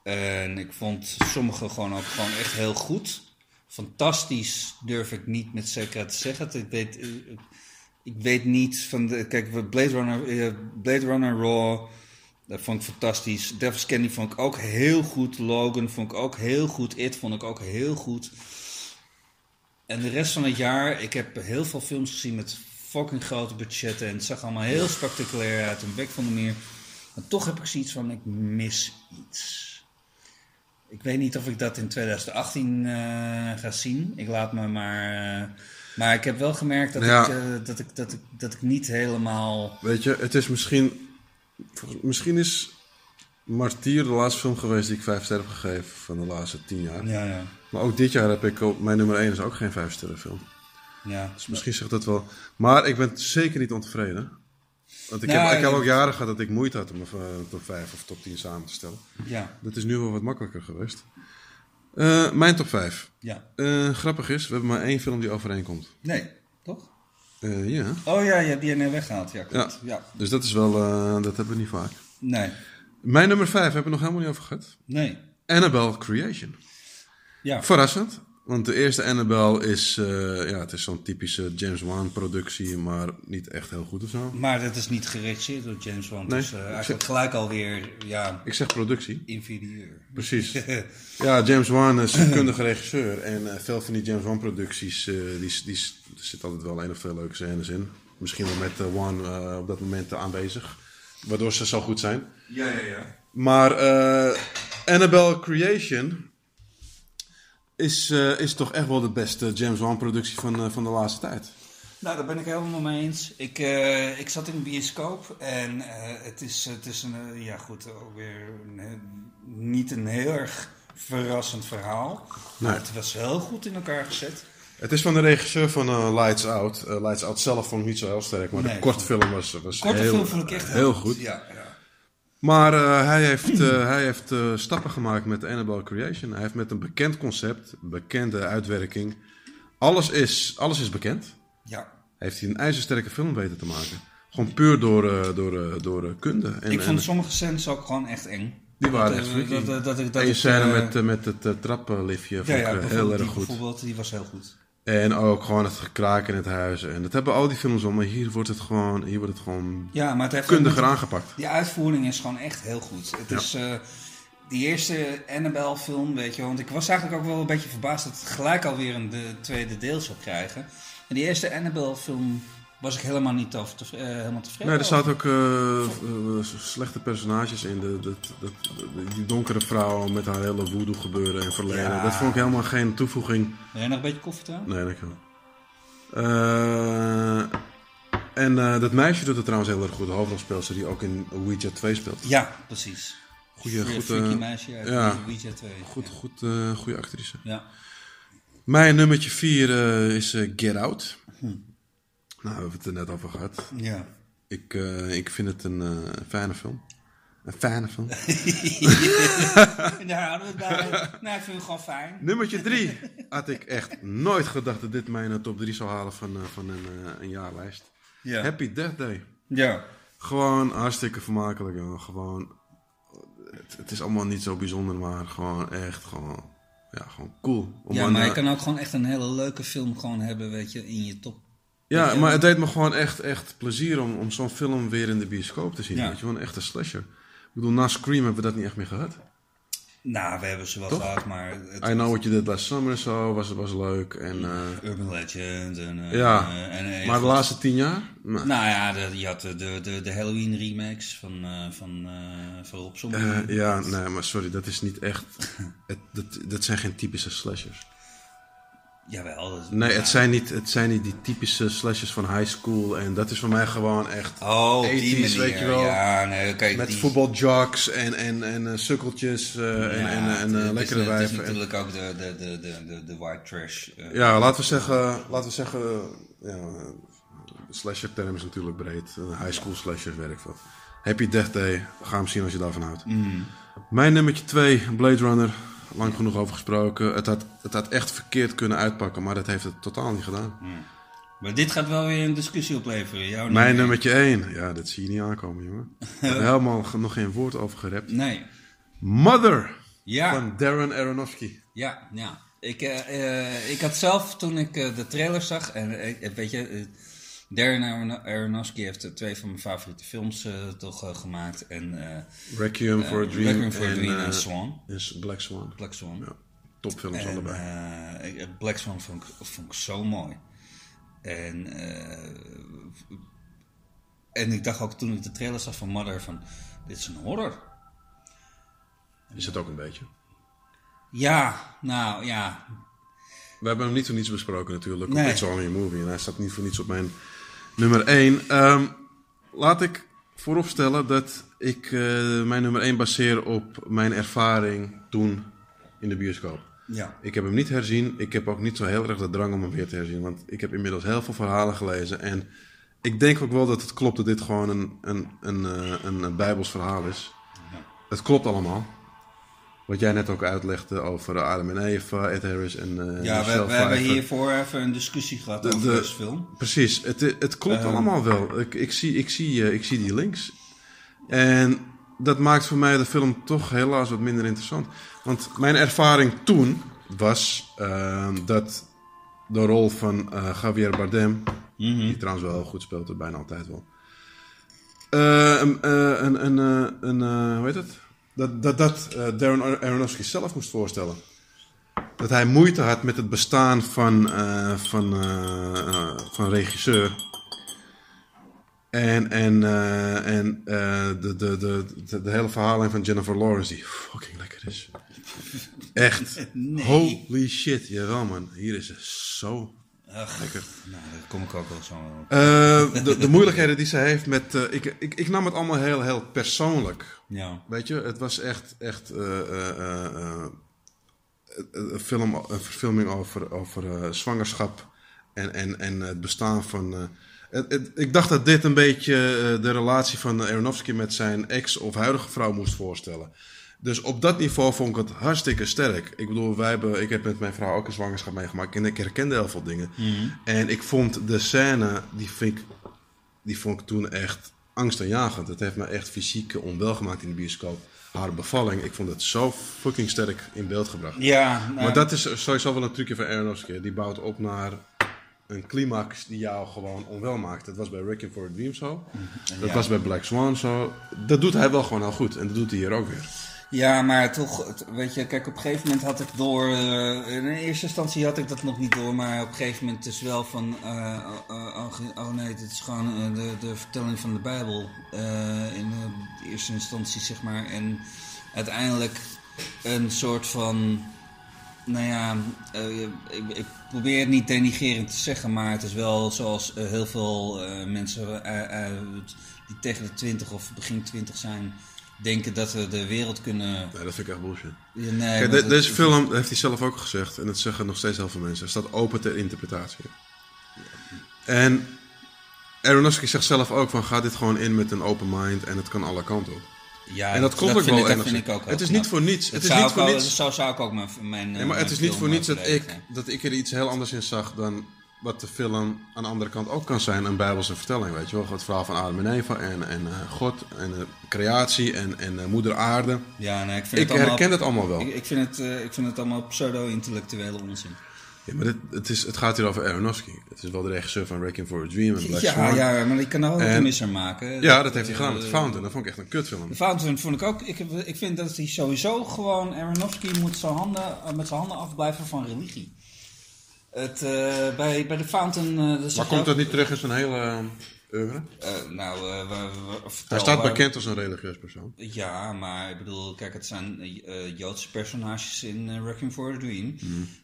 En ik vond sommige gewoon ook gewoon echt heel goed. Fantastisch durf ik niet met zekerheid te zeggen. Ik weet, eh, ik weet niet van de. Kijk, Blade Runner, eh, Blade Runner Raw. Dat vond ik fantastisch. Devil's Candy vond ik ook heel goed. Logan vond ik ook heel goed. It vond ik ook heel goed. En de rest van het jaar, ik heb heel veel films gezien met fucking grote budgetten. En het zag allemaal heel spectaculair uit. Een bek van de meer. Maar toch heb ik zoiets van, ik mis iets. Ik weet niet of ik dat in 2018 eh, ga zien. Ik laat me maar... eh, maar ik heb wel gemerkt dat, Ja. ik, eh, dat, ik, dat, ik, dat ik niet helemaal... Weet je, het is misschien, misschien is Martyr de laatste film geweest die ik vijf sterren heb gegeven van de laatste tien jaar. Ja, ja. Maar ook dit jaar heb ik, op, mijn nummer één is ook geen vijf sterren film. ja. Dus misschien zegt dat wel. Maar ik ben zeker niet ontevreden. Want ik, Nou, heb, ik heb ook jaren gehad dat ik moeite had om een eh, top 5 of top 10 samen te stellen. Ja. Dat is nu wel wat makkelijker geweest. Eh, mijn top 5. Ja. Eh, grappig is, we hebben maar één film die overeenkomt. Nee, toch? Eh, ja. Oh ja, je hebt die er net weggehaald. Ja, klopt. Ja. Dus dat is wel, dat hebben we niet vaak. Nee. Mijn nummer 5 hebben we nog helemaal niet over gehad. Nee. Annabelle Creation. Ja. Verrassend, want de eerste Annabelle is, eh, ja, het is zo'n typische James Wan productie, maar niet echt heel goed of zo. Maar dat is niet geregisseerd door James Wan. Nee. Dus eh, eigenlijk gelijk alweer ja, Ik zeg productie. inferieur. Precies. Ja, James Wan is een kundige regisseur. En eh, veel van die James Wan producties, eh, die, die, er zit altijd wel een of veel leuke scènes in. Misschien wel met eh, Wan eh, op dat moment aanwezig. Waardoor ze zo goed zijn. Ja, ja, ja. Maar eh, Annabelle Creation is, eh, is toch echt wel de beste James Wan productie van, eh, van de laatste tijd. Nou, daar ben ik helemaal mee eens. Ik, eh, ik zat in de bioscoop en het, is, het is een, ja goed, ook weer een, niet een heel erg verrassend verhaal. Maar het was heel goed in elkaar gezet. Het is van de regisseur van Lights Out. Lights Out zelf vond ik niet zo heel sterk, maar de Nee, kortfilm was, was Korte heel, film vond ik echt heel goed. Ja, ja. Maar eh, hij heeft, eh, hij heeft eh, stappen gemaakt met Annabelle Creation. Hij heeft met een bekend concept, bekende uitwerking. Alles is, alles is bekend. ja. Heeft hij een ijzersterke film weten te maken. Gewoon puur door, door, door kunde. En, ik en vond sommige scènes ook gewoon echt eng. die waren Dat, echt freaky. dat- dat- dat ik- dat Eén ik, scène eh, met, met het eh, trappenliftje vond Ja, ik ja, heel erg goed. Bijvoorbeeld, die was heel goed. En ook gewoon het gekraak in het huis. En dat hebben al die films al. Maar hier wordt het gewoon, hier wordt het gewoon Ja, maar het heeft kundiger aangepakt. Die uitvoering is gewoon echt heel goed. Het is eh, die eerste Annabelle film, weet je. Want ik was eigenlijk ook wel een beetje verbaasd dat het gelijk alweer een de tweede deel zou krijgen. En die eerste Annabelle film was ik helemaal niet tevre- eh, helemaal tevreden Nee, er zaten ook eh, eh, slechte personages in. De, de, die donkere vrouw met haar hele voodoo gebeuren en verleden. Ja. Dat vond ik helemaal geen toevoeging. Wil jij nog een beetje koffie trouwens? Nee, dat kan. Eh, en dat meisje doet het trouwens heel erg goed. De hoofdrolspeelster die ook in Ouija 2 speelt. Ja, precies. Goeie, Freaky goed, meisje uit ja. Ouija 2. Goed, goed, goede actrice. Ja. Mijn nummertje 4 is Get Out. Hm. Nou, we hebben het er net over gehad. ja. Ik, eh, ik vind het een eh, fijne film. Een fijne film. Daar houden we het bij. nou, ik vind het gewoon fijn. Nummertje 3 had ik echt nooit gedacht dat dit mijn eh, top 3 zou halen van, van een, een jaarlijst. Ja. Happy Death Day. Ja. Gewoon hartstikke vermakelijk. Gewoon, het, het is allemaal niet zo bijzonder, maar gewoon echt gewoon, ja, gewoon cool. Om Ja, een, maar je kan ook gewoon echt een hele leuke film gewoon hebben, weet je, in je top. Ja, maar het deed me gewoon echt, echt plezier om, om zo'n film weer in de bioscoop te zien. Ja. Weet je, een echte slasher. Ik bedoel, na Scream hebben we dat niet echt meer gehad. Nou, we hebben ze wel Toch? gehad, maar... Het, I Know What You Did Last Summer zo was, was leuk. En, eh, Urban Legend en... eh, ja, en, eh, maar de laatste tien jaar? Nou, Nou ja, de, je had de, de, de Halloween remakes van, van, van Rob Zombie. ja, nee, maar sorry, dat is niet echt... Het, dat, dat zijn geen typische slashers. Jawel. Dat, Nee, ja. het zijn, niet, het zijn niet die typische slashers van high school. En dat is voor mij gewoon echt... Oh, op die 80s, manier. weet je wel. Ja, nee, Met die, voetbaljocks en, en, en eh, sukkeltjes eh, en, ja, en, en, eh, is- lekkere Het is wijven. En- natuurlijk ook de, de, de, de, de, de white trash. Ja, laten we zeggen, laten we zeggen ja, slasher term is natuurlijk breed. Een high school slashers werk veel. Happy Death Day, ga hem zien als je daarvan houdt. Mm. Mijn nummertje 2, Blade Runner, lang genoeg over gesproken. Het had, het had echt verkeerd kunnen uitpakken, maar dat heeft het totaal niet gedaan. Maar dit gaat wel weer een discussie opleveren. Jouw Mijn nummer nummertje 1, ja, dat zie je niet aankomen, jongen. Helemaal nog geen woord over gerept. Nee. Mother Ja. van Darren Aronofsky. Ja, ja. Ik, eh, eh, ik had zelf toen ik eh, de trailer zag, en weet je, Darren Aron- Aronofsky heeft eh, twee van mijn favoriete films eh, toch eh, gemaakt. En eh Requiem for a Dream, Requiem for a en, Dream en Swan. is Black Swan. Black Swan. Ja, topfilms En, allebei. Black Swan vond ik, vond ik zo mooi. En, en ik dacht ook toen ik de trailer zag van Mother van, dit is een horror. Is het ook een beetje. Ja, nou ja, We hebben hem niet voor niets besproken natuurlijk. Nee. Op It's Only a Movie. En hij staat niet voor niets op mijn nummer 1. laat ik vooropstellen dat ik eh, mijn nummer 1 baseer op mijn ervaring toen in de bioscoop. ja. Ik heb hem niet herzien. Ik heb ook niet zo heel erg de drang om hem weer te herzien. Want ik heb inmiddels heel veel verhalen gelezen. En ik denk ook wel dat het klopt dat dit gewoon een, een, een, eh, een, een bijbels verhaal is. Het klopt allemaal. Wat jij net ook uitlegde over Adam en Eva, Ed Harris en uh, Ja, we, we hebben hiervoor even een discussie gehad De- over de- deze film. Precies, het, het klopt Ehm. allemaal wel. Ik, ik, zie, ik, zie, eh, ik zie die links. En dat maakt voor mij de film toch helaas wat minder interessant. Want mijn ervaring toen was eh, dat de rol van eh, Javier Bardem, die trouwens wel heel goed speelt, bijna altijd wel. een, een, een, een, hoe heet het? Dat, dat, dat eh, Darren Aronofsky zelf moest voorstellen. Dat hij moeite had met het bestaan van, eh, van, eh, van regisseur. En, en, en de, de, de, de, hele verhaallijn van Jennifer Lawrence, die fucking lekker is. Echt. Holy shit, jawel man. Hier is ze zo Ach, lekker. nou, daar kom ik ook wel zo op. Eh, de, de moeilijkheden die ze heeft met... eh, ik, ik, ik nam het allemaal heel, heel persoonlijk. Ja. Weet je, het was echt, echt eh, een, film, een verfilming over, over zwangerschap en, en, en het bestaan van... het, het- ik dacht dat dit een beetje de relatie van Aronofsky met zijn ex of huidige vrouw moest voorstellen. Dus op dat niveau vond ik het hartstikke sterk. Ik bedoel, wij hebben, ik heb met mijn vrouw ook een zwangerschap meegemaakt en ik herkende heel veel dingen. En ik vond de scène, die vind ik die vond ik toen echt angstaanjagend. Het heeft me echt fysiek onwel gemaakt in de bioscoop. Haar bevalling, ik vond het zo fucking sterk in beeld gebracht. Ja, nou, Maar dat is sowieso wel een trucje van Aronofsky. Die bouwt op naar een climax die jou gewoon onwel maakt. Dat was bij Wrecking for a Dream zo. Dat Ja. was bij Black Swan zo. Dat doet hij wel gewoon heel goed. En dat doet hij hier ook weer. Ja, maar toch, het- weet je, kijk, op een gegeven moment had ik door, eh, in eerste instantie had ik dat nog niet door, maar op een gegeven moment is wel van, eh, oh, nee, dit is gewoon de, de vertelling van de Bijbel in eerste instantie, zeg maar. En uiteindelijk een soort van, nou ja, ik, ik probeer het niet denigerend te zeggen, maar het is wel zoals heel veel mensen die tegen de 20 of begin 20 zijn, denken dat we de wereld kunnen. Nee, dat vind ik echt bullshit. Ja, nee, Kijk, maar de- dat- deze film, dat heeft hij zelf ook gezegd. En dat zeggen nog steeds heel veel mensen. staat open ter interpretatie. En Aronofsky zegt zelf ook van... Ga dit gewoon in met een open mind en het kan alle kanten op. Ja, en dat klopt ook wel ik, vind ik ook Het is niet voor niets. Het is niet voor niets. Zo zou ik ook mijn, mijn Nee, maar het is niet voor niets dat ik, dat ik er iets heel anders in zag dan wat de film aan de andere kant ook kan zijn. Een bijbelse vertelling, weet je wel. Het verhaal van Adam en Eva en, en eh, God en eh, creatie en, en eh, moeder aarde. Ja, nee, ik vind Ik het allemaal, herken het allemaal wel. Ik, ik, vind het, eh, ik vind het allemaal pseudo-intellectuele onzin. Ja, maar dit, het, is, het gaat hier over Aronofsky. Het is wel de regisseur van Wrecking for a Dream en Black Ja, Swan. ja, maar ik kan er ook En- een misser maken. Ja, dat heeft hij gedaan met Fountain. Dat vond ik echt een kutfilm. De Fountain vond ik ook. Ik, ik vind dat hij sowieso gewoon. Aronofsky moet zijn handen, met zijn handen afblijven van religie. Het, eh, bij, bij de Fountain. eh, Maar komt dat niet terug in zijn hele uh, oeuvre? eh, nou, eh, Hij staat bekend als een religieus persoon. Ja, maar ik bedoel, kijk, het zijn eh, Joodse personages in Wrecking for a Dream.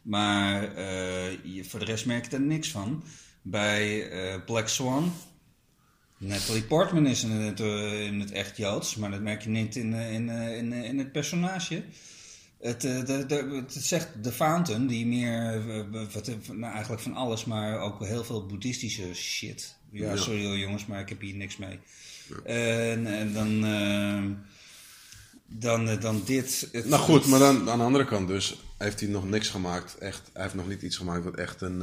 Maar eh, je- voor de rest merk je er niks van. Bij eh, Black Swan. Natalie Portman is in het, eh, in het echt Joods, maar dat merk je niet in, eh, in, eh, in, eh, in het personage. Het, eh, de, de, het zegt de Fountain, die meer, eh, wat, eh, nou, eigenlijk van alles, maar ook heel veel boeddhistische shit. Ja, Ja. sorry hoor, jongens, maar ik heb hier niks mee. En, en dan, dan, dan dit. Het- Nou goed, maar dan aan de andere kant dus heeft hij nog niks gemaakt. Echt, hij heeft nog niet iets gemaakt wat echt, een,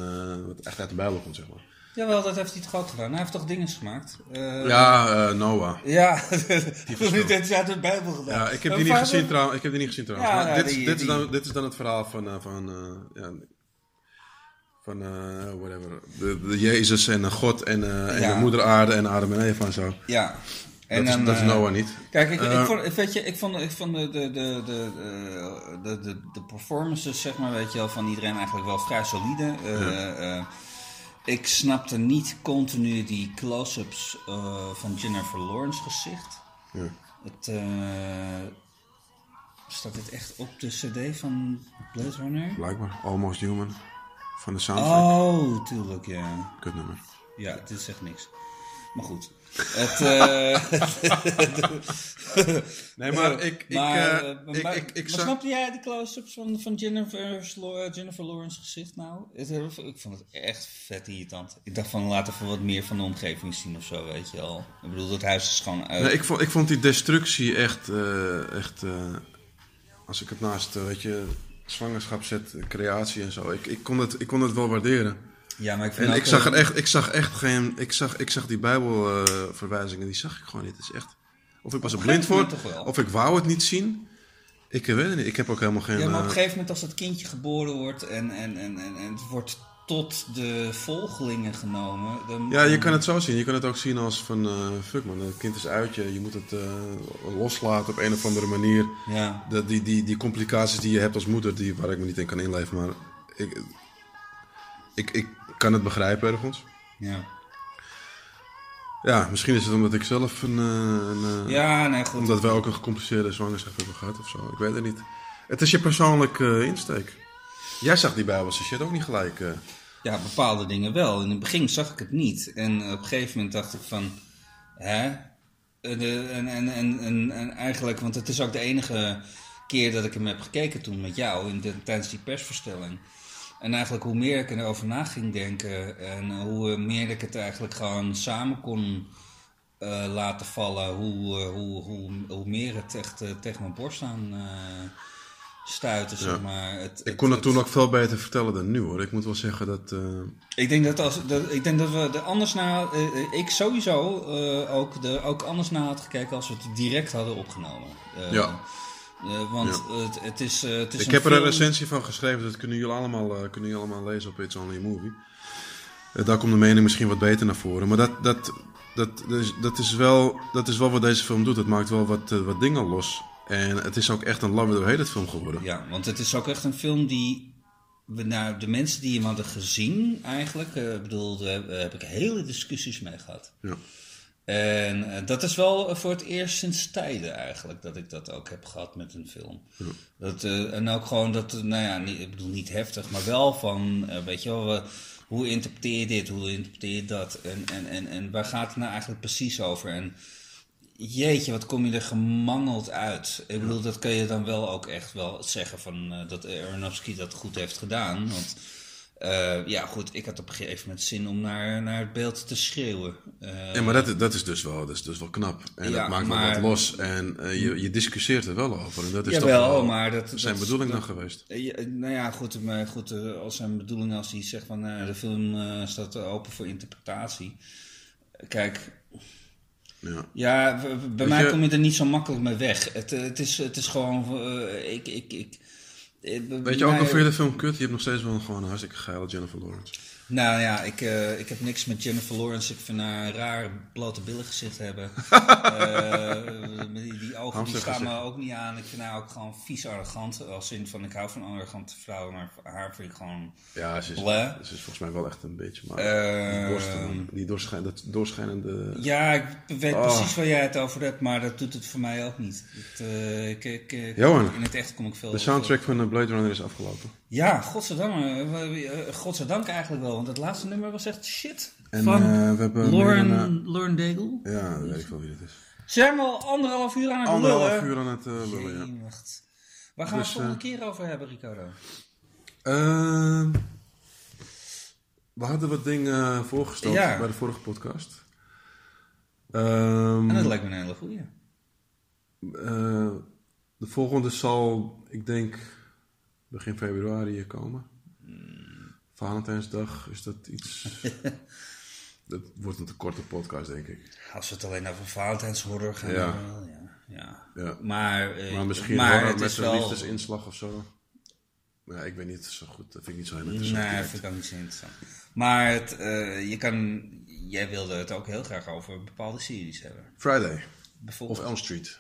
wat echt uit de Bijbel komt, zeg maar. Jawel, dat heeft hij toch ook gedaan. Hij heeft toch dingen gemaakt? Eh, Ja, eh, Noah. Ja, dat niet eens uit de Bijbel gedaan. Ja, ik heb die niet gezien trouwens. Ik heb die niet gezien trouwens. Ja, maar ja, dit, is- die- dit, die- Is dan, dit is dan het verhaal van, eh, van ja, van whatever. De, de Jezus en God en, en de moeder aarde en Adam en Eva en zo. Ja. Dat is, dat is Noah niet. Kijk, ik, ik, vond, weet je, ik vond, ik vond de, de, de, de, de, de, de performances, zeg maar, weet je wel, van iedereen eigenlijk wel vrij solide. Ik snapte niet continu die close-ups eh, van Jennifer Lawrence gezicht. Ja. Het, eh, staat dit echt op de cd van Blade Runner? Blijkbaar. Almost Human. Van de soundtrack. Oh, tuurlijk, ja. Kutnummer. Ja, dit zegt niks. Maar goed. Het, eh, Nee, maar ik... ik, maar, eh, eh, ik, maar- ik, ik maar zag- snapte jij de close-ups van, van Jennifer, Lo- Jennifer Lawrence gezicht nou? Het- ik vond het echt vet irritant. Ik dacht van laten we wat meer van de omgeving zien of zo, weet je wel. Ik bedoel, dat huis is gewoon uit. Nee, ik, vond, ik vond die destructie echt... eh, echt eh, als ik het naast, eh, weet je, zwangerschap zet, eh, creatie en zo. Ik, ik, kon het, ik kon het wel waarderen. Ja, maar ik vind En ik zag eh, er echt, ik zag echt geen, ik zag, ik zag die bijbelverwijzingen, die zag ik gewoon niet. Het is echt, of ik was er blind voor, of ik wou het niet zien. Ik weet het niet, ik heb ook helemaal geen... Ja, maar op eh, een gegeven moment als dat kindje geboren wordt en, en, en, en, en het wordt tot de volgelingen genomen. Dan, Ja, je kan het zo zien. Je kan het ook zien als van, eh, fuck man, het kind is uit je. Je moet het eh, loslaten op een of andere manier. Ja, De, die, die, die complicaties die je hebt als moeder, die, waar ik me niet in kan inleven. Maar ik, ik, ik kan het begrijpen ergens. ja. Ja, misschien is het omdat ik zelf een... eh, een eh, ja nee, goed. Omdat wij ook een gecompliceerde zwangerschap hebben gehad of zo. Ik weet het niet. Het is je persoonlijke eh, insteek. Jij zag die Bijbelse shit ook niet gelijk. Ja, bepaalde dingen wel. In het begin zag ik het niet. En op een gegeven moment dacht ik van... Hè? En, en, en, en, en eigenlijk... Want het is ook de enige keer dat ik hem heb gekeken toen met jou... In de, tijdens die persverstelling. En eigenlijk hoe meer ik erover na ging denken... En hoe meer ik het eigenlijk gewoon samen kon eh, laten vallen... Hoe, eh, hoe, hoe, hoe meer het echt eh, tegen mijn borst aan... eh stuitte, zeg maar. Het, Ik kon het toen ook veel beter vertellen dan nu hoor. Ik moet wel zeggen dat... eh, Ik denk dat, als, dat, ik denk dat we er anders naar. eh, eh, ik sowieso eh, ook, de, ook anders naar had gekeken als we het direct hadden opgenomen. Eh, Ja. Eh, want het, het is. eh, het is ik heb er een recensie van geschreven. Dat kunnen jullie allemaal, eh, kunnen jullie allemaal lezen op It's Only a Movie. Daar komt de mening misschien wat beter naar voren. Maar dat, dat, dat, dat, is, dat, is, wel, dat is wel wat deze film doet. Het maakt wel wat, wat dingen los. En het is ook echt een love door het film geworden. Ja, want het is ook echt een film die. We, nou, de mensen die hem hadden gezien, eigenlijk. bedoel, daar heb, heb ik hele discussies mee gehad. Ja. En eh, dat is wel voor het eerst sinds tijden eigenlijk dat ik dat ook heb gehad met een film. Dat, eh, en ook gewoon dat, eh, nou ja, niet, ik bedoel niet heftig, maar wel van, eh, weet je wel, we- hoe interpreteer je dit, hoe interpreteer je dat? En, en, en, en waar gaat het nou eigenlijk precies over? En jeetje, wat kom je er gemangeld uit? Ik bedoel, dat kun je dan wel ook echt wel zeggen van, eh, dat Aronofsky dat goed heeft gedaan. Want eh, ja, goed, ik had op een gegeven moment zin om naar, naar het beeld te schreeuwen. Eh, Ja, maar dat, dat, is dus wel, dat is dus wel knap. En Ja, dat maakt maar- wel wat los. En eh, je, je discussieert er wel over. En dat is Jawel, toch wel maar dat- zijn dat- bedoeling dan geweest. Ja, nou ja, goed, maar goed als zijn bedoeling als hij zegt van de film staat open voor interpretatie. Kijk, Ja. ja, bij Weet mij je- kom je er niet zo makkelijk mee weg. Het, het, is, het is gewoon, ik, ik, ik, Weet je ook al vind je de film kut? Je hebt nog steeds wel gewoon een hartstikke geile Jennifer Lawrence. Nou ja, ik, eh, ik heb niks met Jennifer Lawrence. Ik vind haar een raar blote billen gezicht hebben. Eh, die, die ogen die staan me ook niet aan. Ik vind haar ook gewoon vies arrogant. Als in van ik hou van arrogante vrouwen, maar haar vind ik gewoon... Ja, ze is, Bleh. ze is volgens mij wel echt een beetje. Maar Eh, die, borsten, die doorschijn, dat doorschijnende... Ja, ik weet Oh. precies waar jij het over hebt, maar dat doet het voor mij ook niet. Het, eh, ik, ik, ik- Johan, in het echt kom ik veel... De soundtrack van eh, Blade Runner is afgelopen. Ja, godzijdank, eh, eh, godzijdank eigenlijk wel, want het laatste nummer was echt shit. En van eh, we hebben Lauren, Lauren Daigle. ja, dat weet ik wel wie het is. Zijn we al anderhalf uur aan het Anderhalf lullen? uur aan het eh, lullen, ja. Jemig. Waar gaan we Dus, het volgende keer over hebben, Ricardo? Ehm, we hadden wat dingen voorgesteld Ja. bij de vorige podcast. Ehm, En dat lijkt me een hele goeie. eh, de volgende zal, ik denk, begin februari komen. Valentijnsdag, is dat iets... dat wordt een te korte podcast, denk ik. Als we het alleen over Valentijns horror gaan Ja. wel, ja. ja. Ja. Maar, eh, Maar misschien maar het met een liefdesinslag of zo. Ja, ik weet niet zo goed. Dat vind ik niet zo heel interessant. Nee, dat vind ik ook niet zo interessant. Maar het, eh, je kan, jij wilde het ook heel graag over bepaalde series hebben. Friday Bijvoorbeeld. of Elm Street.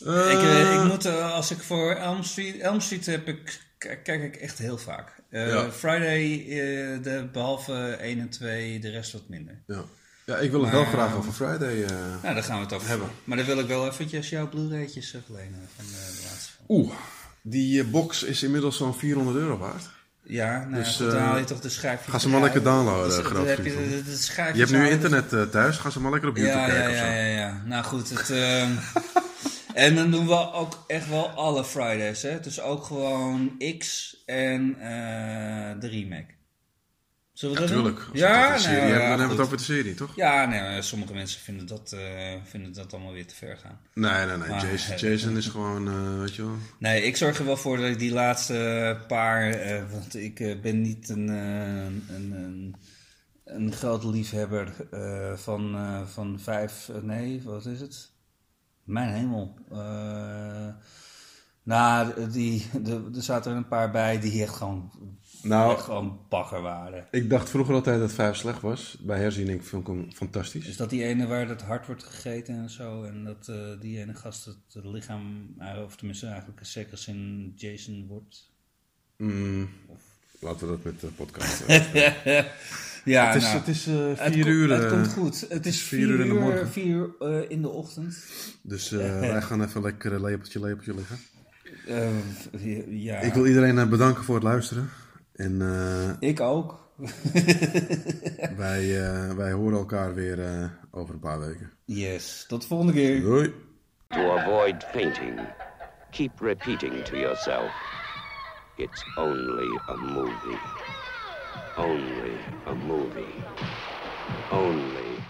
Ik, eh, Eh, ik moet, eh, als ik voor Elm Street, Elm Street heb ik, kijk ik echt heel vaak. Eh, Ja. Friday, eh, de, behalve 1 en 2, de rest wat minder. ja. ja, ik wil het wel graag over Friday eh, Nou, daar gaan we het over Hebben. Maar dan wil ik wel eventjes jouw Blu-raytjes eh, verlenen van de, de laatste. Oeh, die eh, box is inmiddels zo'n 400 euro waard. Ja, nou, Dus, goed, dan eh, haal je toch de schijfjes ga ze maar lekker downloaden, Dus, heb je de, de, de Je hebt nu internet eh, thuis, ga ze maar lekker op YouTube Ja, ja, kijken ja, of zo. ja, ja. Nou goed, het, ehm, en dan doen we ook echt wel alle Fridays, hè. Dus ook gewoon X en eh, de remake. Zullen we dat Tuurlijk. doen? Over de serie hebben, ja, dan hebben we het over de serie, toch? Ja, nee, sommige mensen vinden dat, eh, vinden dat allemaal weer te ver gaan. Nee, nee, nee. Maar, Jason, eh, Jason is gewoon, weet je wel. Nee, ik zorg er wel voor dat ik die laatste paar. want ik ben niet een, een, een, een grote liefhebber van, van vijf. nee, wat is het? Mijn hemel. Eh, nou, die, de, er zaten er een paar bij die echt gewoon, echt Nou, gewoon bagger waren. ik dacht vroeger altijd dat 5 slecht was. Bij herziening vond ik hem fantastisch. Is dat die ene waar dat hard wordt gegeten en zo? En dat eh, die ene gast het lichaam, eh, of tenminste eigenlijk een zeker in Jason wordt? Mm, laten we dat met de podcast. eh. ja, het is, nou, het is eh, het vier kom- uur. Het eh, komt goed. Het is vier, uur in de morgen. Vier uur eh, in de ochtend. Dus eh, wij gaan even lekker eh, lepeltje, lepeltje liggen. Eh, ja, Ik wil iedereen eh, bedanken voor het luisteren. En eh, Ik ook. wij, eh, wij horen elkaar weer eh, over een paar weken. Yes. Tot de volgende keer. Doei! To avoid fainting, keep repeating to yourself, it's only a movie. Only a movie. Only.